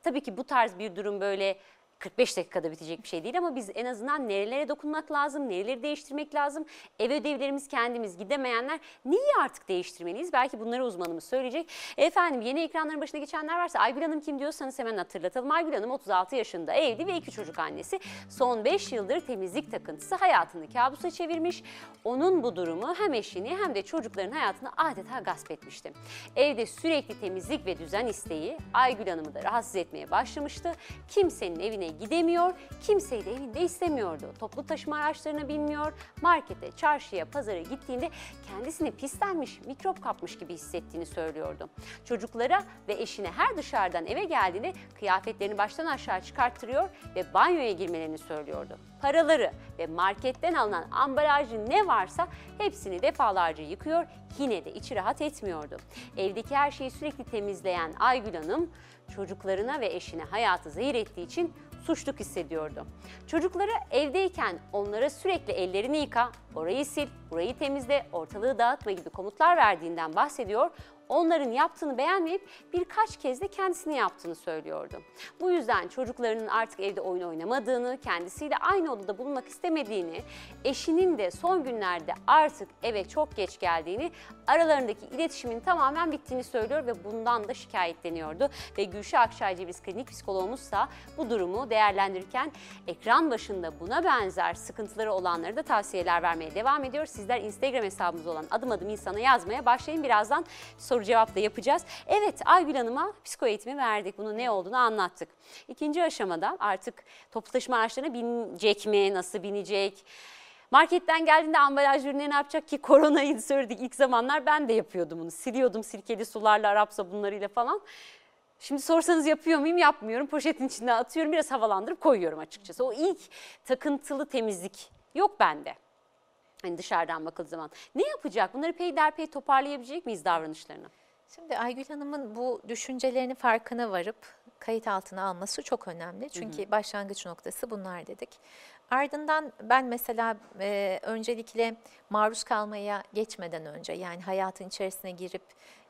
Tabii ki bu tarz bir durum böyle 45 dakikada bitecek bir şey değil ama biz en azından nerelere dokunmak lazım, nereleri değiştirmek lazım. Ev ödevlerimiz kendimiz gidemeyenler neyi artık değiştirmeliyiz? Belki bunları uzmanımız söyleyecek. Efendim yeni ekranların başına geçenler varsa Aygül Hanım kim diyorsanız hemen hatırlatalım. Aygül Hanım 36 yaşında evli ve iki çocuk annesi. Son 5 yıldır temizlik takıntısı hayatını kabusa çevirmiş. Onun bu durumu hem eşini hem de çocukların hayatını adeta gasp etmişti. Evde sürekli temizlik ve düzen isteği Aygül Hanım'ı da rahatsız etmeye başlamıştı. Kimsenin evine gidemiyor, kimseyi de evinde istemiyordu. Toplu taşıma araçlarına binmiyor, markete, çarşıya, pazara gittiğinde kendisini pislenmiş, mikrop kapmış gibi hissettiğini söylüyordu. Çocuklara ve eşine her dışarıdan eve geldiğinde kıyafetlerini baştan aşağı çıkarttırıyor ve banyoya girmelerini söylüyordu. Paraları ve marketten alınan ambalajı ne varsa hepsini defalarca yıkıyor, yine de içi rahat etmiyordu. Evdeki her şeyi sürekli temizleyen Aygül Hanım, çocuklarına ve eşine hayatı zehir ettiği için suçluluk hissediyordu. Çocukları evdeyken onlara sürekli ellerini yıka, orayı sil, burayı temizle, ortalığı dağıtma gibi komutlar verdiğinden bahsediyor. Onların yaptığını beğenmeyip birkaç kez de kendisini yaptığını söylüyordu. Bu yüzden çocuklarının artık evde oyun oynamadığını, kendisiyle aynı odada bulunmak istemediğini, eşinin de son günlerde artık eve çok geç geldiğini, aralarındaki iletişimin tamamen bittiğini söylüyor ve bundan da şikayetleniyordu. Ve Gülşah Akşay Ceviz klinik psikologumuzsa bu durumu değerlendirirken ekran başında buna benzer sıkıntıları olanlara da tavsiyeler vermeye devam ediyor. Sizler Instagram hesabımız olan adım adım insana yazmaya başlayın. Birazdan soru cevap da yapacağız. Evet Aygül Hanım'a psiko eğitimi verdik. Bunun ne olduğunu anlattık. İkinci aşamada artık toplu taşıma araçlarına binecek mi, nasıl binecek? Marketten geldiğinde ambalaj ürünleri ne yapacak ki koronayı söyledik ilk zamanlar ben de yapıyordum bunu. Siliyordum sirkeli sularla, Arap sabunlarıyla falan. Şimdi sorsanız yapıyor muyum? Yapmıyorum. Poşetin içine atıyorum. Biraz havalandırıp koyuyorum açıkçası. O ilk takıntılı temizlik yok bende. Hani dışarıdan bakıldığı zaman. Ne yapacak? Bunları peyderpey toparlayabilecek miyiz davranışlarını? Şimdi Aygül Hanım'ın bu düşüncelerinin farkına varıp kayıt altına alması çok önemli. Çünkü hı hı. başlangıç noktası bunlar dedik. Ardından ben mesela e, öncelikle maruz kalmaya geçmeden önce yani hayatın içerisine girip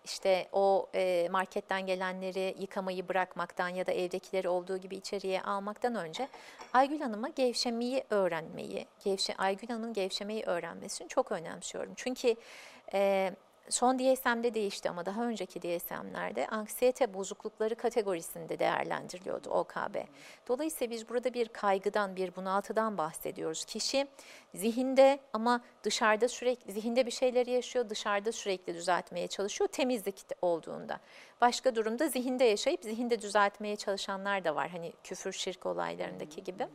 işte o e, marketten gelenleri yıkamayı bırakmaktan ya da evdekileri olduğu gibi içeriye almaktan önce Aygül Hanım'a gevşemeyi öğrenmeyi, gevşe, Aygül Hanım'ın gevşemeyi öğrenmesini çok önemsiyorum. Çünkü e, son DSM'de değişti ama daha önceki DSM'lerde anksiyete bozuklukları kategorisinde değerlendiriliyordu OKB. Dolayısıyla biz burada bir kaygıdan, bir bunaltıdan bahsediyoruz. Kişi zihinde ama dışarıda sürekli, zihinde bir şeyleri yaşıyor, dışarıda sürekli düzeltmeye çalışıyor temizlik olduğunda. Başka durumda zihinde yaşayıp zihinde düzeltmeye çalışanlar da var. Hani küfür şirk olaylarındaki gibi.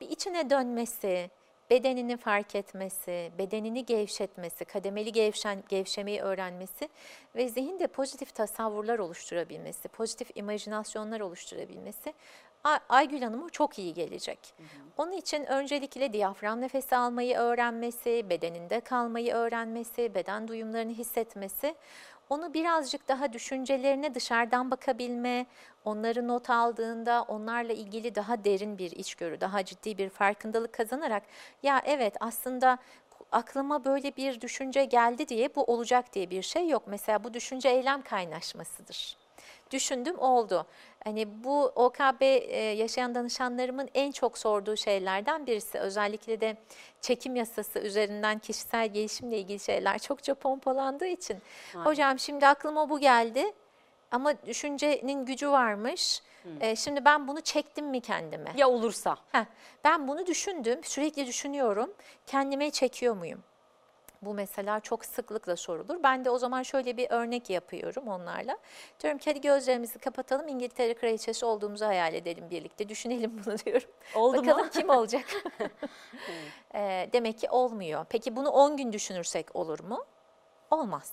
Bir içine dönmesi, bedenini fark etmesi, bedenini gevşetmesi, kademeli gevşen, gevşemeyi öğrenmesi ve zihinde pozitif tasavvurlar oluşturabilmesi, pozitif imajinasyonlar oluşturabilmesi Aygül Hanım'a çok iyi gelecek. Hı hı. Onun için öncelikle diyafram nefesi almayı öğrenmesi, bedeninde kalmayı öğrenmesi, beden duyumlarını hissetmesi, onu birazcık daha düşüncelerine dışarıdan bakabilme, onları not aldığında onlarla ilgili daha derin bir içgörü, daha ciddi bir farkındalık kazanarak ya evet aslında aklıma böyle bir düşünce geldi diye bu olacak diye bir şey yok. Mesela bu düşünce eylem kaynaşmasıdır. Düşündüm oldu. Hani bu OKB e, yaşayan danışanlarımın en çok sorduğu şeylerden birisi. Özellikle de çekim yasası üzerinden kişisel gelişimle ilgili şeyler çokça pompalandığı için. Aynen. Hocam şimdi aklıma bu geldi ama düşüncenin gücü varmış. E, şimdi ben bunu çektim mi kendime? Ya olursa? Heh, ben bunu düşündüm, sürekli düşünüyorum. Kendime çekiyor muyum? Bu mesela çok sıklıkla sorulur. Ben de o zaman şöyle bir örnek yapıyorum onlarla. Diyorum ki hadi gözlerimizi kapatalım İngiltere kraliçesi olduğumuzu hayal edelim birlikte. Düşünelim bunu diyorum. Oldu Bakalım mu? kim olacak? e, demek ki olmuyor. Peki bunu 10 gün düşünürsek olur mu? Olmaz.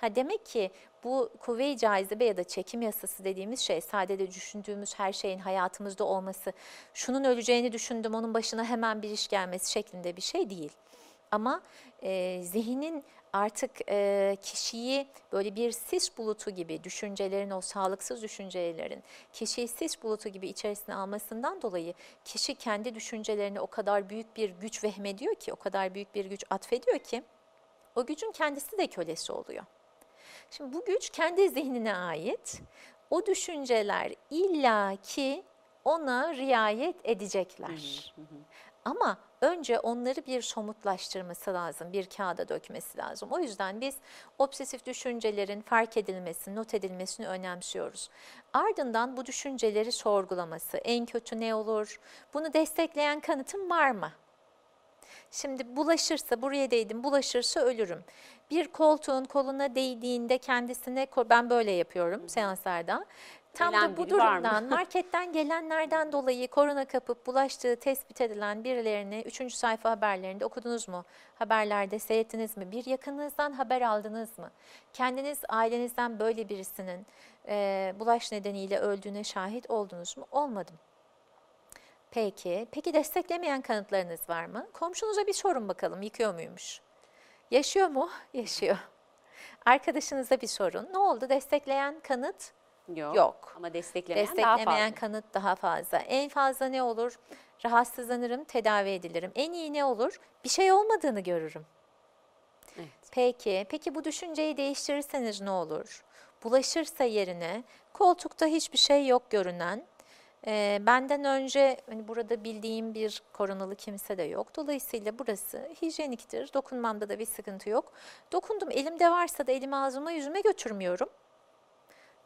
Ha demek ki bu kuvve-i cazibe ya da çekim yasası dediğimiz şey sadece düşündüğümüz her şeyin hayatımızda olması, şunun öleceğini düşündüm onun başına hemen bir iş gelmesi şeklinde bir şey değil. Ama e, zihnin artık e, kişiyi böyle bir sis bulutu gibi düşüncelerin o sağlıksız düşüncelerin kişiyi sis bulutu gibi içerisine almasından dolayı kişi kendi düşüncelerine o kadar büyük bir güç vehmediyor ki o kadar büyük bir güç atfediyor ki o gücün kendisi de kölesi oluyor. Şimdi bu güç kendi zihnine ait. O düşünceler illaki ona riayet edecekler. Ama önce onları bir somutlaştırması lazım, bir kağıda dökmesi lazım. O yüzden biz obsesif düşüncelerin fark edilmesini, not edilmesini önemsiyoruz. Ardından bu düşünceleri sorgulaması, en kötü ne olur, bunu destekleyen kanıtım var mı? Şimdi bulaşırsa, buraya değdim, bulaşırsa ölürüm. Bir koltuğun koluna değdiğinde kendisine, ben böyle yapıyorum seanslarda. Tam Gelen da bu biri var mı? durumdan, marketten gelenlerden dolayı korona kapıp bulaştığı tespit edilen birilerini 3. sayfa haberlerinde okudunuz mu? Haberlerde seyrettiniz mi? Bir yakınınızdan haber aldınız mı? Kendiniz ailenizden böyle birisinin e, bulaş nedeniyle öldüğüne şahit oldunuz mu? Olmadım. Peki, peki desteklemeyen kanıtlarınız var mı? Komşunuza bir sorun bakalım, yıkıyor muymuş? Yaşıyor mu? Yaşıyor. Arkadaşınıza bir sorun. Ne oldu? Destekleyen kanıt Yok. Yok. Ama desteklemeyen, daha Desteklemeyen fazla. kanıt daha fazla. En fazla ne olur? Rahatsızlanırım, tedavi edilirim. En iyi ne olur? Bir şey olmadığını görürüm. Evet. Peki, peki bu düşünceyi değiştirirseniz ne olur? Bulaşırsa yerine koltukta hiçbir şey yok görünen, e, benden önce hani burada bildiğim bir koronalı kimse de yok. Dolayısıyla burası hijyeniktir. Dokunmamda da bir sıkıntı yok. Dokundum elimde varsa da elimi ağzıma yüzüme götürmüyorum.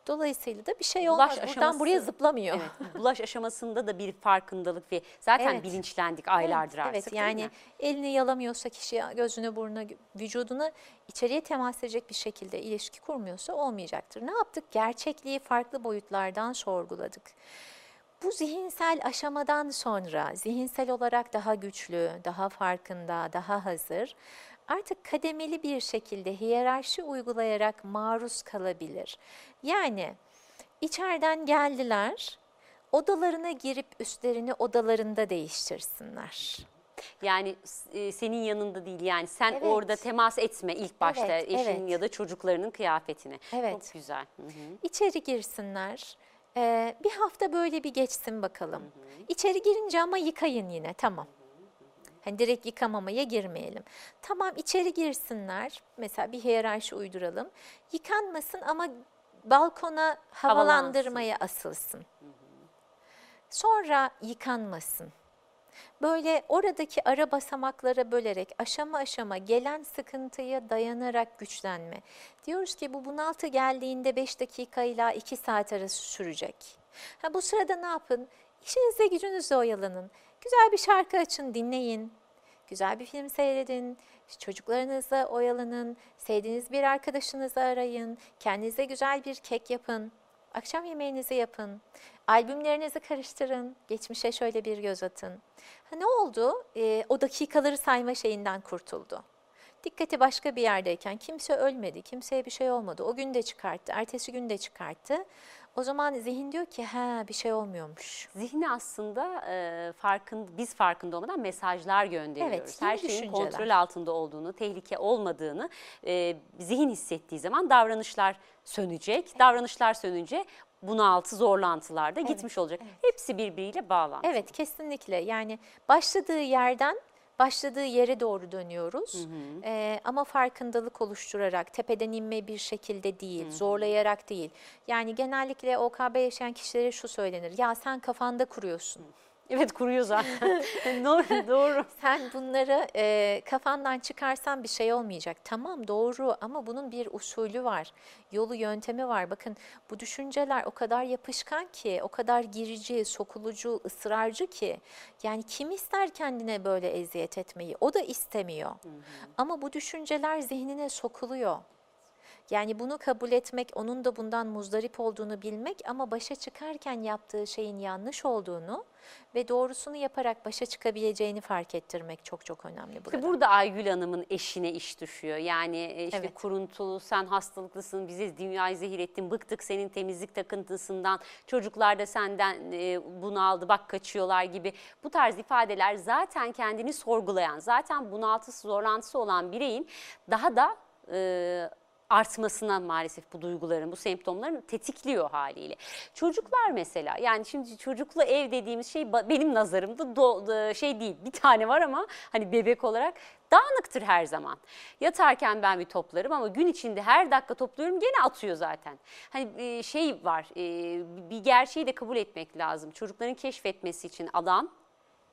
Dolayısıyla da bir şey Bulaş olmaz. Buradan buraya zıplamıyor. Evet, bulaş aşamasında da bir farkındalık ve zaten Evet. bilinçlendik aylardır evet, artık. Evet yani elini yalamıyorsa kişi gözüne burnuna vücuduna içeriye temas edecek bir şekilde ilişki kurmuyorsa olmayacaktır. Ne yaptık? Gerçekliği farklı boyutlardan sorguladık. Bu zihinsel aşamadan sonra zihinsel olarak daha güçlü, daha farkında, daha hazır artık kademeli bir şekilde hiyerarşi uygulayarak maruz kalabilir. Yani içeriden geldiler, odalarına girip üstlerini odalarında değiştirsinler. Yani e, senin yanında değil yani sen Evet. orada temas etme ilk başta Evet, eşinin evet. ya da çocuklarının kıyafetine. Evet. Çok güzel. Hı hı. İçeri girsinler. Ee, bir hafta böyle bir geçsin bakalım. İçeri girince ama yıkayın yine tamam. Hani direkt yıkamamaya girmeyelim. Tamam içeri girsinler. Mesela bir hiyerarşi uyduralım. Yıkanmasın ama balkona havalandırmaya asılsın. Sonra yıkanmasın. Böyle oradaki ara basamaklara bölerek aşama aşama gelen sıkıntıya dayanarak güçlenme. Diyoruz ki bu bunaltı geldiğinde 5 dakika ile 2 saat arası sürecek. Ha, bu sırada ne yapın? İşinizle gücünüzle oyalanın. Güzel bir şarkı açın, dinleyin. Güzel bir film seyredin. Çocuklarınızla oyalanın. Sevdiğiniz bir arkadaşınızı arayın. Kendinize güzel bir kek yapın. Akşam yemeğinizi yapın. Albümlerinizi karıştırın. Geçmişe şöyle bir göz atın. Ha, ne oldu? Ee, o dakikaları sayma şeyinden kurtuldu. Dikkati başka bir yerdeyken kimse ölmedi, kimseye bir şey olmadı. O gün de çıkarttı, ertesi gün de çıkarttı. O zaman zihin diyor ki ha bir şey olmuyormuş. Zihni aslında e, farkın, biz farkında olmadan mesajlar gönderiyoruz. Evet, Her şeyin düşünceler. kontrol altında olduğunu, tehlike olmadığını e, zihin hissettiği zaman davranışlar sönecek. Davranışlar sönünce bunaltı, zorlantılar da gitmiş olacak. Hepsi birbiriyle bağlantılı. Evet kesinlikle yani başladığı yerden başladığı yere doğru dönüyoruz. Ee, ama farkındalık oluşturarak, tepeden inme bir şekilde değil, zorlayarak değil. Yani genellikle OKB yaşayan kişilere şu söylenir. Ya sen kafanda kuruyorsun. Evet kuruyor zaten. doğru. Sen bunları e, kafandan çıkarsan bir şey olmayacak. Tamam doğru ama bunun bir usulü var. Yolu yöntemi var. Bakın bu düşünceler o kadar yapışkan ki, o kadar girici, sokulucu, ısrarcı ki. Yani kim ister kendine böyle eziyet etmeyi? O da istemiyor. Ama bu düşünceler zihnine sokuluyor. Yani bunu kabul etmek, onun da bundan muzdarip olduğunu bilmek ama başa çıkarken yaptığı şeyin yanlış olduğunu ve doğrusunu yaparak başa çıkabileceğini fark ettirmek çok çok önemli burada. İşte burada Aygül Hanım'ın eşine iş düşüyor. Yani e, işte Evet. kuruntulu, sen hastalıklısın, bizi dünyayı zehir ettin, bıktık senin temizlik takıntısından, çocuklar da senden e, bunaldı, bak kaçıyorlar gibi. Bu tarz ifadeler zaten kendini sorgulayan, zaten bunaltısı, zorlantısı olan bireyin daha da e, artmasına maalesef bu duyguların, bu semptomların tetikliyor haliyle. Çocuklar mesela yani şimdi çocuklu ev dediğimiz şey benim nazarımda do, şey değil bir tane var ama hani bebek olarak dağınıktır her zaman. Yatarken ben bir toplarım ama gün içinde her dakika topluyorum gene atıyor zaten. Hani şey var bir gerçeği de kabul etmek lazım. Çocukların keşfetmesi için alan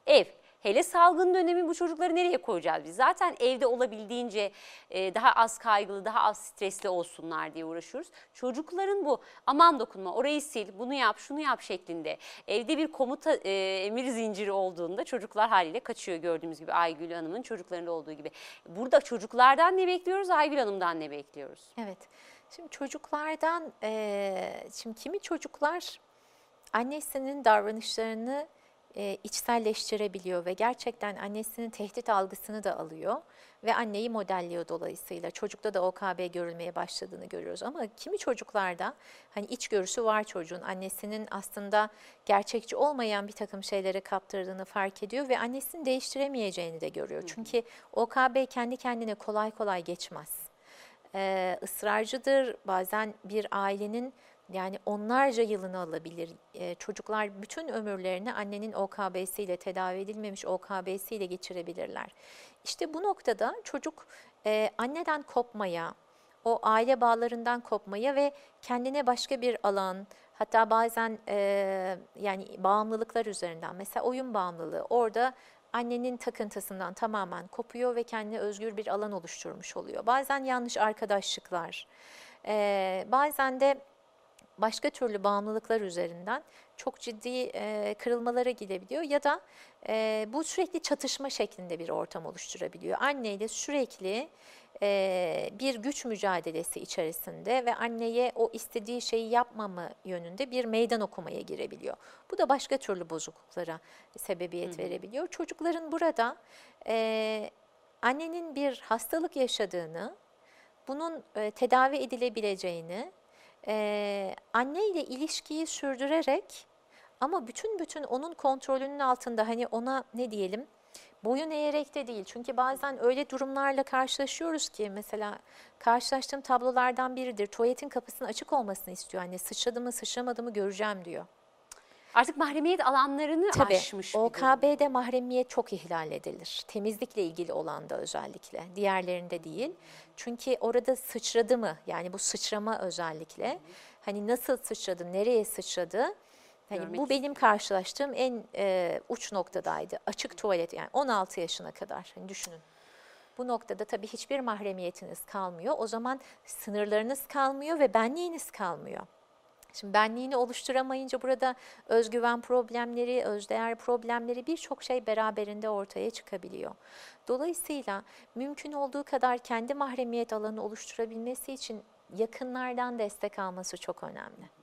ev. Hele salgın dönemi bu çocukları nereye koyacağız biz? Zaten evde olabildiğince e, daha az kaygılı, daha az stresli olsunlar diye uğraşıyoruz. Çocukların bu aman dokunma, orayı sil, bunu yap, şunu yap şeklinde evde bir komuta e, emir zinciri olduğunda çocuklar haliyle kaçıyor gördüğümüz gibi Aygül Hanım'ın çocuklarında olduğu gibi. Burada çocuklardan ne bekliyoruz, Aygül Hanım'dan ne bekliyoruz? Evet. Şimdi çocuklardan, e, şimdi kimi çocuklar annesinin davranışlarını e, içselleştirebiliyor ve gerçekten annesinin tehdit algısını da alıyor ve anneyi modelliyor dolayısıyla. Çocukta da OKB görülmeye başladığını görüyoruz ama kimi çocuklarda hani içgörüsü var çocuğun annesinin aslında gerçekçi olmayan bir takım şeylere kaptırdığını fark ediyor ve annesini değiştiremeyeceğini de görüyor. Çünkü OKB kendi kendine kolay kolay geçmez. Ee, ısrarcıdır bazen bir ailenin yani onlarca yılını alabilir. E, çocuklar bütün ömürlerini annenin OKB'siyle tedavi edilmemiş OKB'siyle geçirebilirler. İşte bu noktada çocuk e, anneden kopmaya, o aile bağlarından kopmaya ve kendine başka bir alan, hatta bazen e, yani bağımlılıklar üzerinden, mesela oyun bağımlılığı, orada annenin takıntısından tamamen kopuyor ve kendine özgür bir alan oluşturmuş oluyor. Bazen yanlış arkadaşlıklar, e, bazen de başka türlü bağımlılıklar üzerinden çok ciddi e, kırılmalara gidebiliyor ya da e, bu sürekli çatışma şeklinde bir ortam oluşturabiliyor. Anne ile sürekli e, bir güç mücadelesi içerisinde ve anneye o istediği şeyi yapmama yönünde bir meydan okumaya girebiliyor. Bu da başka türlü bozukluklara sebebiyet hı. verebiliyor. Çocukların burada e, annenin bir hastalık yaşadığını, bunun e, tedavi edilebileceğini, e, anne ile ilişkiyi sürdürerek ama bütün bütün onun kontrolünün altında hani ona ne diyelim boyun eğerek de değil. Çünkü bazen öyle durumlarla karşılaşıyoruz ki mesela karşılaştığım tablolardan biridir. Tuvaletin kapısının açık olmasını istiyor anne. Sıçradı mı sıçramadı mı göreceğim diyor. Artık mahremiyet alanlarını Tabii, aşmış. OKB'de mahremiyet çok ihlal edilir. Temizlikle ilgili olan da özellikle. Diğerlerinde değil. Çünkü orada sıçradı mı? Yani bu sıçrama özellikle. Hani nasıl sıçradı, nereye sıçradı? Hani Görmek bu benim karşılaştığım en e, uç noktadaydı. Açık tuvalet yani 16 yaşına kadar. Hani düşünün. Bu noktada tabii hiçbir mahremiyetiniz kalmıyor. O zaman sınırlarınız kalmıyor ve benliğiniz kalmıyor. Şimdi benliğini oluşturamayınca burada özgüven problemleri, özdeğer problemleri birçok şey beraberinde ortaya çıkabiliyor. Dolayısıyla mümkün olduğu kadar kendi mahremiyet alanı oluşturabilmesi için yakınlardan destek alması çok önemli.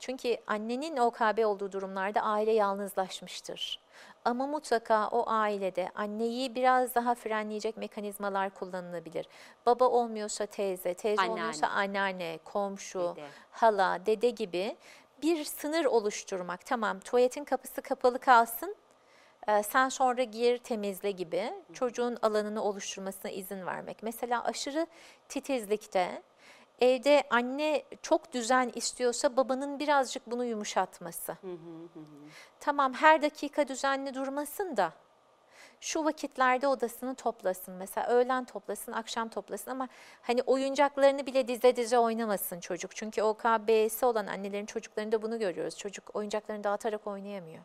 Çünkü annenin OKB olduğu durumlarda aile yalnızlaşmıştır. Ama mutlaka o ailede anneyi biraz daha frenleyecek mekanizmalar kullanılabilir. Baba olmuyorsa teyze, teyze anneanne. olmuyorsa anneanne, komşu, dede. hala, dede gibi bir sınır oluşturmak. Tamam tuvaletin kapısı kapalı kalsın, ee, sen sonra gir temizle gibi çocuğun alanını oluşturmasına izin vermek. Mesela aşırı titizlikte evde anne çok düzen istiyorsa babanın birazcık bunu yumuşatması. Hı hı hı. Tamam her dakika düzenli durmasın da şu vakitlerde odasını toplasın. Mesela öğlen toplasın, akşam toplasın ama hani oyuncaklarını bile dize dize oynamasın çocuk. Çünkü OKB'si olan annelerin çocuklarında bunu görüyoruz. Çocuk oyuncaklarını dağıtarak oynayamıyor.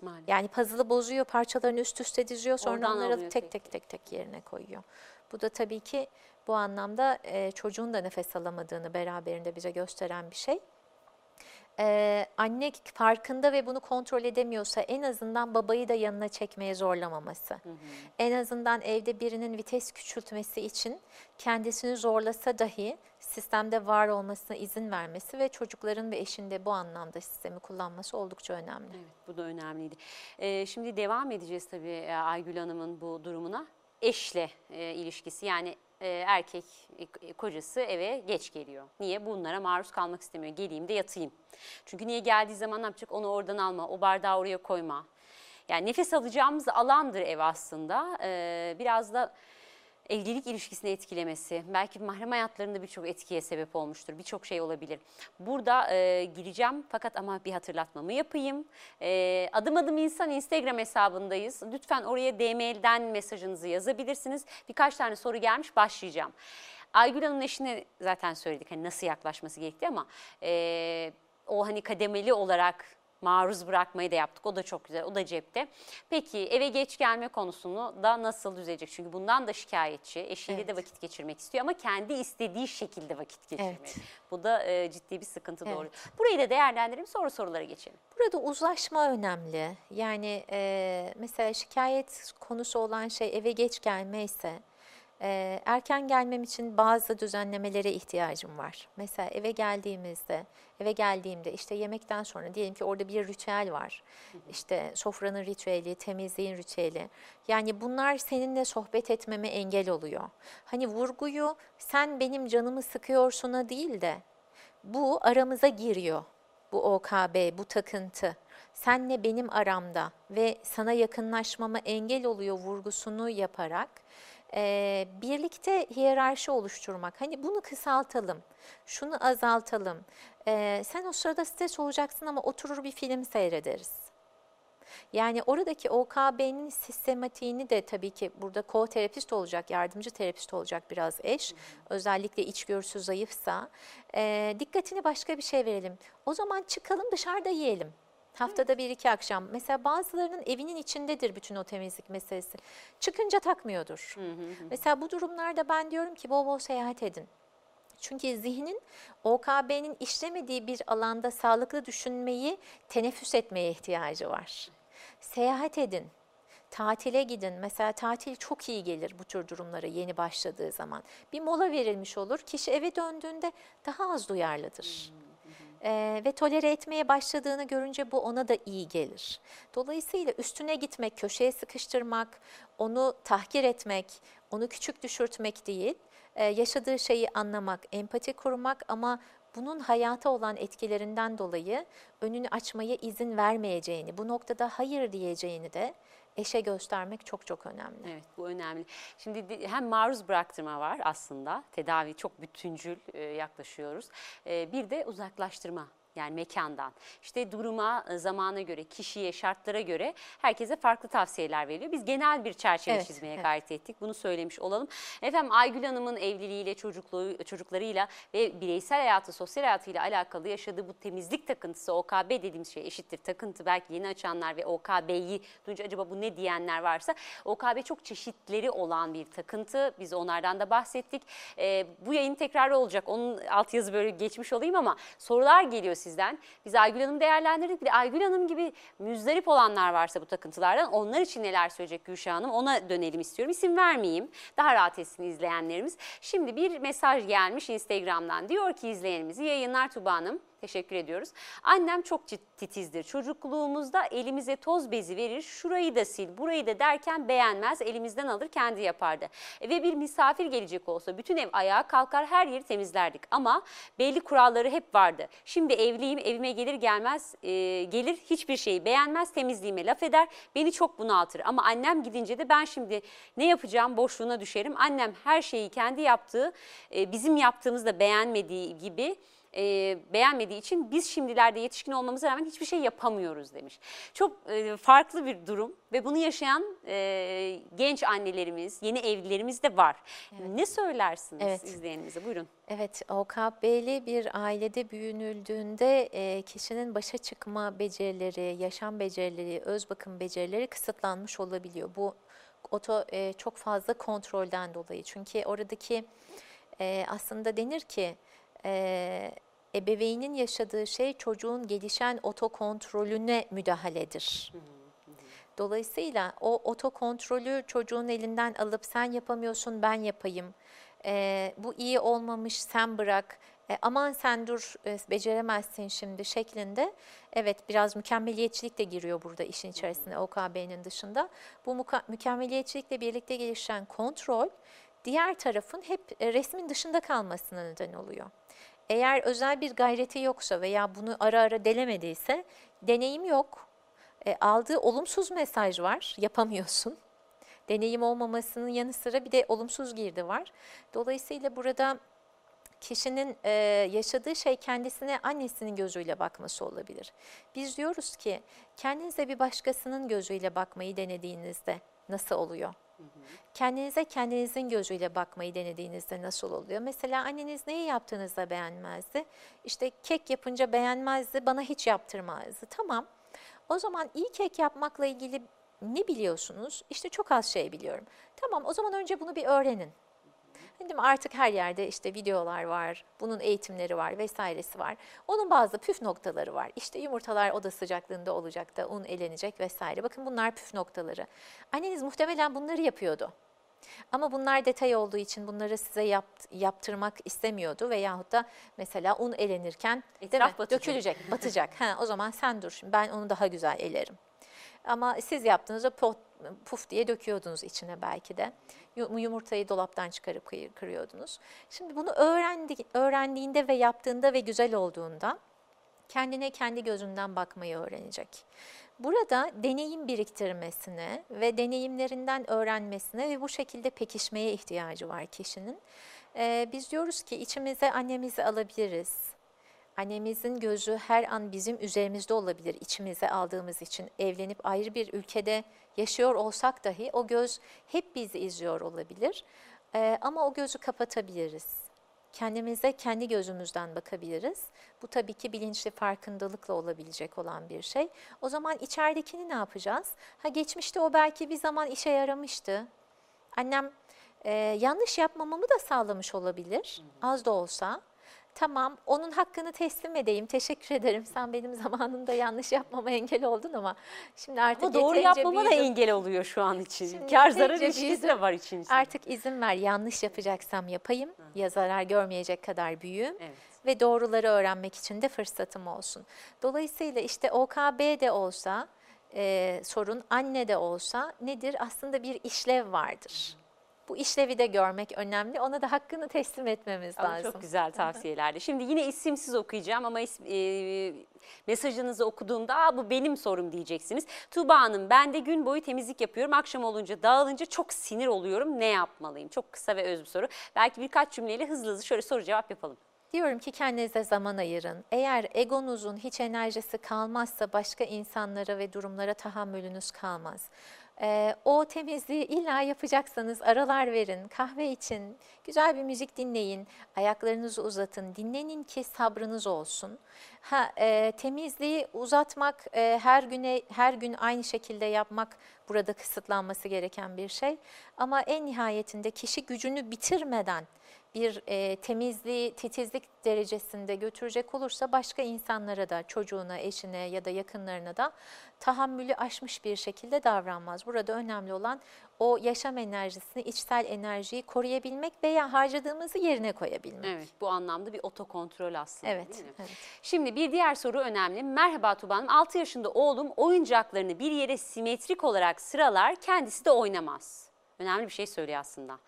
Maalesef. Yani puzzle'ı bozuyor, parçalarını üst üste diziyor, sonra Oradan onları tek tek tek tek yerine koyuyor. Bu da tabii ki bu anlamda e, çocuğun da nefes alamadığını beraberinde bize gösteren bir şey. Ee, anne farkında ve bunu kontrol edemiyorsa en azından babayı da yanına çekmeye zorlamaması. Hı hı. En azından evde birinin vites küçültmesi için kendisini zorlasa dahi sistemde var olmasına izin vermesi ve çocukların ve eşin de bu anlamda sistemi kullanması oldukça önemli. Evet bu da önemliydi. Ee, şimdi devam edeceğiz tabii e, Aygül Hanım'ın bu durumuna. Eşle e, ilişkisi yani e, erkek e, kocası eve geç geliyor. Niye? Bunlara maruz kalmak istemiyor. Geleyim de yatayım. Çünkü niye geldiği zaman ne yapacak? Onu oradan alma, o bardağı oraya koyma. Yani nefes alacağımız alandır ev aslında. Ee, biraz da evlilik ilişkisini etkilemesi, belki mahrem hayatlarında birçok etkiye sebep olmuştur. Birçok şey olabilir. Burada e, gireceğim fakat ama bir hatırlatmamı yapayım. E, adım adım insan Instagram hesabındayız. Lütfen oraya DM'den mesajınızı yazabilirsiniz. Birkaç tane soru gelmiş başlayacağım. Aygül Hanım'ın eşine zaten söyledik hani nasıl yaklaşması gerektiği ama e, o hani kademeli olarak maruz bırakmayı da yaptık. O da çok güzel. O da cepte. Peki eve geç gelme konusunu da nasıl düzelecek? Çünkü bundan da şikayetçi. Eşiyle Evet. de vakit geçirmek istiyor ama kendi istediği şekilde vakit geçirmek. Evet. Bu da e, ciddi bir sıkıntı Evet. doğru. Burayı da değerlendirelim sonra sorulara geçelim. Burada uzlaşma önemli. Yani e, mesela şikayet konusu olan şey eve geç gelme ise e, erken gelmem için bazı düzenlemelere ihtiyacım var. Mesela eve geldiğimizde, eve geldiğimde işte yemekten sonra diyelim ki orada bir ritüel var. İşte sofranın ritüeli, temizliğin ritüeli. Yani bunlar seninle sohbet etmeme engel oluyor. Hani vurguyu sen benim canımı sıkıyorsuna değil de bu aramıza giriyor. Bu OKB, bu takıntı. Senle benim aramda ve sana yakınlaşmama engel oluyor vurgusunu yaparak e, birlikte hiyerarşi oluşturmak. Hani bunu kısaltalım, şunu azaltalım. E, sen o sırada stres olacaksın ama oturur bir film seyrederiz. Yani oradaki OKB'nin sistematiğini de tabii ki burada co-terapist olacak, yardımcı terapist olacak biraz eş. Özellikle içgörüsü zayıfsa. Ee, dikkatini başka bir şey verelim. O zaman çıkalım dışarıda yiyelim. Haftada bir iki akşam. Mesela bazılarının evinin içindedir bütün o temizlik meselesi. Çıkınca takmıyordur. Mesela bu durumlarda ben diyorum ki bol bol seyahat edin. Çünkü zihnin OKB'nin işlemediği bir alanda sağlıklı düşünmeyi teneffüs etmeye ihtiyacı var. Seyahat edin, tatile gidin. Mesela tatil çok iyi gelir bu tür durumlara yeni başladığı zaman. Bir mola verilmiş olur. Kişi eve döndüğünde daha az duyarlıdır. Ee, ve tolere etmeye başladığını görünce bu ona da iyi gelir. Dolayısıyla üstüne gitmek, köşeye sıkıştırmak, onu tahkir etmek, onu küçük düşürtmek değil, e, yaşadığı şeyi anlamak, empati kurmak ama bunun hayata olan etkilerinden dolayı önünü açmaya izin vermeyeceğini, bu noktada hayır diyeceğini de eşe göstermek çok çok önemli. Evet bu önemli. Şimdi di- hem maruz bıraktırma var aslında. Tedavi çok bütüncül e, yaklaşıyoruz. E, bir de uzaklaştırma. Yani mekandan. İşte duruma, e, zamana göre, kişiye, şartlara göre herkese farklı tavsiyeler veriliyor. Biz genel bir çerçeve Evet, çizmeye evet. gayret ettik. Bunu söylemiş olalım. Efendim Aygül Hanım'ın evliliğiyle, çocukluğu, çocuklarıyla ve bireysel hayatı, sosyal hayatıyla alakalı yaşadığı bu temizlik takıntısı, OKB dediğimiz şey eşittir. Takıntı belki yeni açanlar ve OKB'yi duyunca acaba bu ne diyenler varsa OKB çok çeşitleri olan bir takıntı. Biz onlardan da bahsettik. Ee, bu yayın tekrarı olacak. Onun altyazı böyle geçmiş olayım ama sorular geliyor sizden. Biz Aygül Hanım'ı değerlendirdik. Bir de Aygül Hanım gibi müzdarip olanlar varsa bu takıntılardan onlar için neler söyleyecek Gülşah Hanım ona dönelim istiyorum. İsim vermeyeyim. Daha rahat etsin izleyenlerimiz. Şimdi bir mesaj gelmiş Instagram'dan. Diyor ki izleyenimiz iyi yayınlar Tuba Hanım. Teşekkür ediyoruz. Annem çok titizdir. Çocukluğumuzda elimize toz bezi verir, şurayı da sil, burayı da derken beğenmez, elimizden alır kendi yapardı. E, ve bir misafir gelecek olsa bütün ev ayağa kalkar, her yeri temizlerdik. Ama belli kuralları hep vardı. Şimdi evliyim, evime gelir gelmez, e, gelir hiçbir şeyi beğenmez, temizliğime laf eder, beni çok bunaltır. Ama annem gidince de ben şimdi ne yapacağım boşluğuna düşerim. Annem her şeyi kendi yaptığı, e, bizim yaptığımızda beğenmediği gibi e, beğenmediği için biz şimdilerde yetişkin olmamıza rağmen hiçbir şey yapamıyoruz demiş. Çok e, farklı bir durum ve bunu yaşayan e, genç annelerimiz, yeni evlilerimiz de var. Ne söylersiniz Evet. izleyenimize? Buyurun. Evet, OKB'li bir ailede büyünüldüğünde e, kişinin başa çıkma becerileri, yaşam becerileri, öz bakım becerileri kısıtlanmış olabiliyor. Bu oto e, çok fazla kontrolden dolayı. Çünkü oradaki e, aslında denir ki e, ebeveynin yaşadığı şey çocuğun gelişen otokontrolüne müdahaledir. Dolayısıyla o otokontrolü çocuğun elinden alıp sen yapamıyorsun ben yapayım. Ee, bu iyi olmamış sen bırak. E, aman sen dur e, beceremezsin şimdi şeklinde. Evet biraz mükemmeliyetçilik de giriyor burada işin içerisine OKB'nin dışında. Bu mükemmeliyetçilikle birlikte gelişen kontrol diğer tarafın hep e, resmin dışında kalmasına neden oluyor. Eğer özel bir gayreti yoksa veya bunu ara ara delemediyse deneyim yok. E, aldığı olumsuz mesaj var, yapamıyorsun. deneyim olmamasının yanı sıra bir de olumsuz girdi var. Dolayısıyla burada kişinin e, yaşadığı şey kendisine annesinin gözüyle bakması olabilir. Biz diyoruz ki kendinize bir başkasının gözüyle bakmayı denediğinizde nasıl oluyor? Kendinize kendinizin gözüyle bakmayı denediğinizde nasıl oluyor? Mesela anneniz neyi yaptığınızda beğenmezdi? İşte kek yapınca beğenmezdi, bana hiç yaptırmazdı. Tamam. O zaman iyi kek yapmakla ilgili ne biliyorsunuz? İşte çok az şey biliyorum. Tamam o zaman önce bunu bir öğrenin. Değil mi? Artık her yerde işte videolar var, bunun eğitimleri var vesairesi var. Onun bazı püf noktaları var. İşte yumurtalar oda sıcaklığında olacak da un elenecek vesaire. Bakın bunlar püf noktaları. Anneniz muhtemelen bunları yapıyordu. Ama bunlar detay olduğu için bunları size yapt, yaptırmak istemiyordu veyahut da mesela un elenirken Etraf batacak. dökülecek, batacak. Ha, o zaman sen dur şimdi ben onu daha güzel elerim. Ama siz yaptığınızda pot, puf diye döküyordunuz içine belki de. Yu- Yumurtayı dolaptan çıkarıp kırıyordunuz. Şimdi bunu öğrendi, öğrendiğinde ve yaptığında ve güzel olduğunda kendine kendi gözünden bakmayı öğrenecek. Burada deneyim biriktirmesine ve deneyimlerinden öğrenmesine ve bu şekilde pekişmeye ihtiyacı var kişinin. Ee, biz diyoruz ki içimize annemizi alabiliriz. Annemizin gözü her an bizim üzerimizde olabilir içimize aldığımız için. Evlenip ayrı bir ülkede yaşıyor olsak dahi o göz hep bizi izliyor olabilir. Ee, ama o gözü kapatabiliriz. Kendimize kendi gözümüzden bakabiliriz. Bu tabii ki bilinçli farkındalıkla olabilecek olan bir şey. O zaman içeridekini ne yapacağız? Ha geçmişte o belki bir zaman işe yaramıştı. Annem e, yanlış yapmamamı da sağlamış olabilir, az da olsa. Tamam, onun hakkını teslim edeyim. Teşekkür ederim. Sen benim zamanımda yanlış yapmama engel oldun ama şimdi artık Ama doğru yapmama da engel oluyor şu an için. Şimdi Kar zarar ilişkisi de var için. Artık izin ver. Yanlış yapacaksam yapayım. Ya zarar görmeyecek kadar büyüğüm Evet. ve doğruları öğrenmek için de fırsatım olsun. Dolayısıyla işte OKB de olsa e, sorun, anne de olsa nedir? Aslında bir işlev vardır. Bu işlevi de görmek önemli. Ona da hakkını teslim etmemiz Ama lazım. Çok güzel tavsiyelerdi. Şimdi yine isimsiz okuyacağım ama is- e, mesajınızı okuduğumda Aa, bu benim sorum diyeceksiniz. Tuğba Hanım ben de gün boyu temizlik yapıyorum. Akşam olunca dağılınca çok sinir oluyorum. Ne yapmalıyım? Çok kısa ve öz bir soru. Belki birkaç cümleyle hızlı hızlı şöyle soru cevap yapalım. Diyorum ki kendinize zaman ayırın. Eğer egonuzun hiç enerjisi kalmazsa başka insanlara ve durumlara tahammülünüz kalmaz. Ee, o temizliği illa yapacaksanız aralar verin, kahve için, güzel bir müzik dinleyin, ayaklarınızı uzatın, dinlenin ki sabrınız olsun. Ha, e, temizliği uzatmak, e, her güne her gün aynı şekilde yapmak burada kısıtlanması gereken bir şey. Ama en nihayetinde kişi gücünü bitirmeden bir e, temizliği, titizlik derecesinde götürecek olursa başka insanlara da, çocuğuna, eşine ya da yakınlarına da tahammülü aşmış bir şekilde davranmaz. Burada önemli olan o yaşam enerjisini, içsel enerjiyi koruyabilmek veya harcadığımızı yerine koyabilmek. Evet bu anlamda bir otokontrol aslında Evet, değil mi? evet. Şimdi bir diğer soru önemli. Merhaba Tuğba Hanım. 6 yaşında oğlum oyuncaklarını bir yere simetrik olarak sıralar kendisi de oynamaz. Önemli bir şey söylüyor aslında.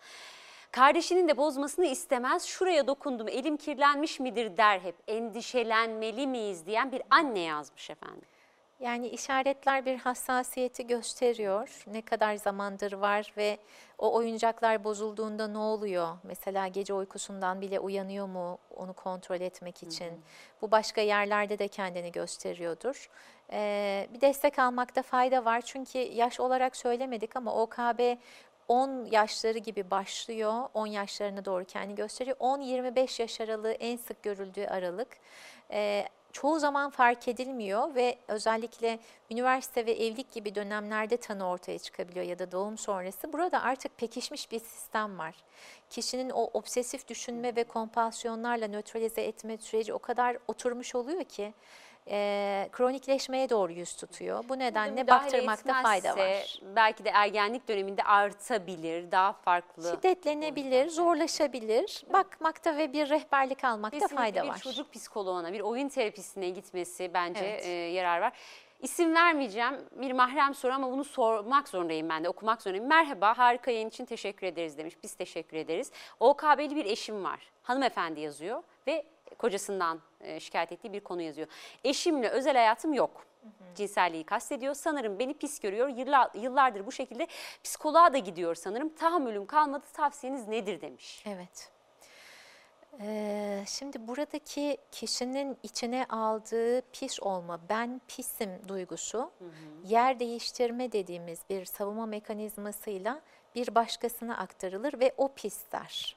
Kardeşinin de bozmasını istemez. Şuraya dokundum elim kirlenmiş midir der hep. Endişelenmeli miyiz diyen bir anne yazmış efendim. Yani işaretler bir hassasiyeti gösteriyor. Ne kadar zamandır var ve o oyuncaklar bozulduğunda ne oluyor? Mesela gece uykusundan bile uyanıyor mu onu kontrol etmek için? Bu başka yerlerde de kendini gösteriyordur. Ee, bir destek almakta fayda var çünkü yaş olarak söylemedik ama OKB 10 yaşları gibi başlıyor, 10 yaşlarına doğru kendini gösteriyor. 10-25 yaş aralığı en sık görüldüğü aralık. Ee, çoğu zaman fark edilmiyor ve özellikle üniversite ve evlilik gibi dönemlerde tanı ortaya çıkabiliyor ya da doğum sonrası. Burada artık pekişmiş bir sistem var. Kişinin o obsesif düşünme ve kompansiyonlarla nötralize etme süreci o kadar oturmuş oluyor ki e, kronikleşmeye doğru yüz tutuyor. Bu nedenle baktırmakta fayda var. Belki de ergenlik döneminde artabilir, daha farklı. Şiddetlenebilir, zorlaşabilir. Bakmakta ve bir rehberlik almakta Kesinlikle fayda bir var. çocuk psikoloğuna, bir oyun terapisine gitmesi bence Evet. e, yarar var. İsim vermeyeceğim. Bir mahrem soru ama bunu sormak zorundayım ben de, okumak zorundayım. Merhaba, harika yayın için teşekkür ederiz demiş. Biz teşekkür ederiz. OKB'li bir eşim var. Hanımefendi yazıyor ve kocasından e, şikayet ettiği bir konu yazıyor. Eşimle özel hayatım yok. Cinselliği kastediyor. Sanırım beni pis görüyor. Yıllar, yıllardır bu şekilde psikoloğa da gidiyor sanırım. Tahammülüm kalmadı. Tavsiyeniz nedir demiş. Evet. Ee, şimdi buradaki kişinin içine aldığı pis olma, ben pisim duygusu yer değiştirme dediğimiz bir savunma mekanizmasıyla bir başkasına aktarılır ve o pis der.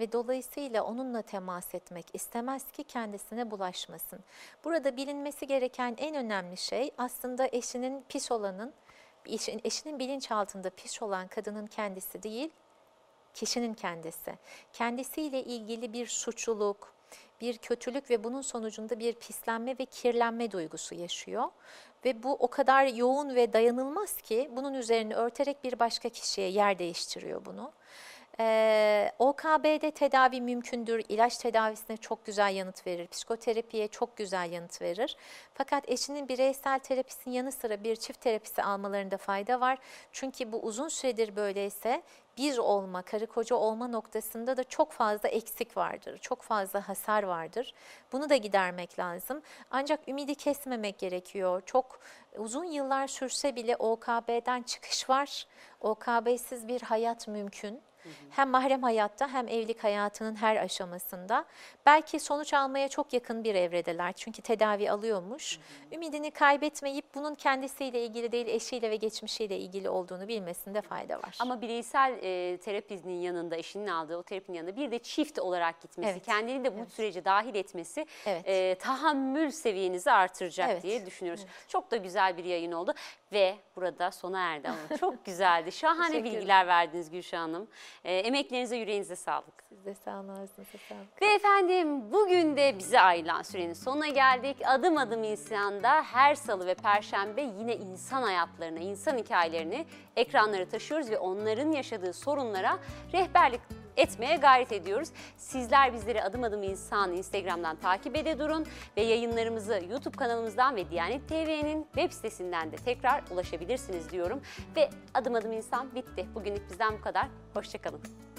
Ve dolayısıyla onunla temas etmek istemez ki kendisine bulaşmasın. Burada bilinmesi gereken en önemli şey aslında eşinin pis olanın, eşin- eşinin bilinçaltında pis olan kadının kendisi değil, kişinin kendisi. Kendisiyle ilgili bir suçluluk, bir kötülük ve bunun sonucunda bir pislenme ve kirlenme duygusu yaşıyor. Ve bu o kadar yoğun ve dayanılmaz ki bunun üzerine örterek bir başka kişiye yer değiştiriyor bunu. Ee, OKB'de tedavi mümkündür. İlaç tedavisine çok güzel yanıt verir. Psikoterapiye çok güzel yanıt verir. Fakat eşinin bireysel terapisinin yanı sıra bir çift terapisi almalarında fayda var. Çünkü bu uzun süredir böyleyse bir olma, karı koca olma noktasında da çok fazla eksik vardır. Çok fazla hasar vardır. Bunu da gidermek lazım. Ancak ümidi kesmemek gerekiyor. Çok uzun yıllar sürse bile OKB'den çıkış var. OKB'siz bir hayat mümkün. Hem mahrem hayatta hem evlilik hayatının her aşamasında. Belki sonuç almaya çok yakın bir evredeler çünkü tedavi alıyormuş. Ümidini kaybetmeyip bunun kendisiyle ilgili değil eşiyle ve geçmişiyle ilgili olduğunu bilmesinde fayda var. Ama bireysel e, terapinin yanında, eşinin aldığı o terapinin yanında bir de çift olarak gitmesi, Evet. kendini de bu sürece dahil etmesi Evet. e, tahammül seviyenizi artıracak Evet. diye düşünüyoruz. Çok da güzel bir yayın oldu ve burada sona erdi ama çok güzeldi. Şahane bilgiler verdiniz Gülşah Hanım. E, emeklerinize, yüreğinize sağlık. Siz de sağ olun, ağzınıza sağlık. Ve efendim bugün de bize ayrılan sürenin sonuna geldik. Adım adım insanda her salı ve perşembe yine insan hayatlarına, insan hikayelerini ekranlara taşıyoruz ve onların yaşadığı sorunlara rehberlik etmeye gayret ediyoruz. Sizler bizleri Adım Adım İnsan Instagram'dan takip ede durun ve yayınlarımızı YouTube kanalımızdan ve Diyanet TV'nin web sitesinden de tekrar ulaşabilirsiniz diyorum. Ve Adım Adım İnsan bitti. Bugünlük bizden bu kadar. Hoşçakalın.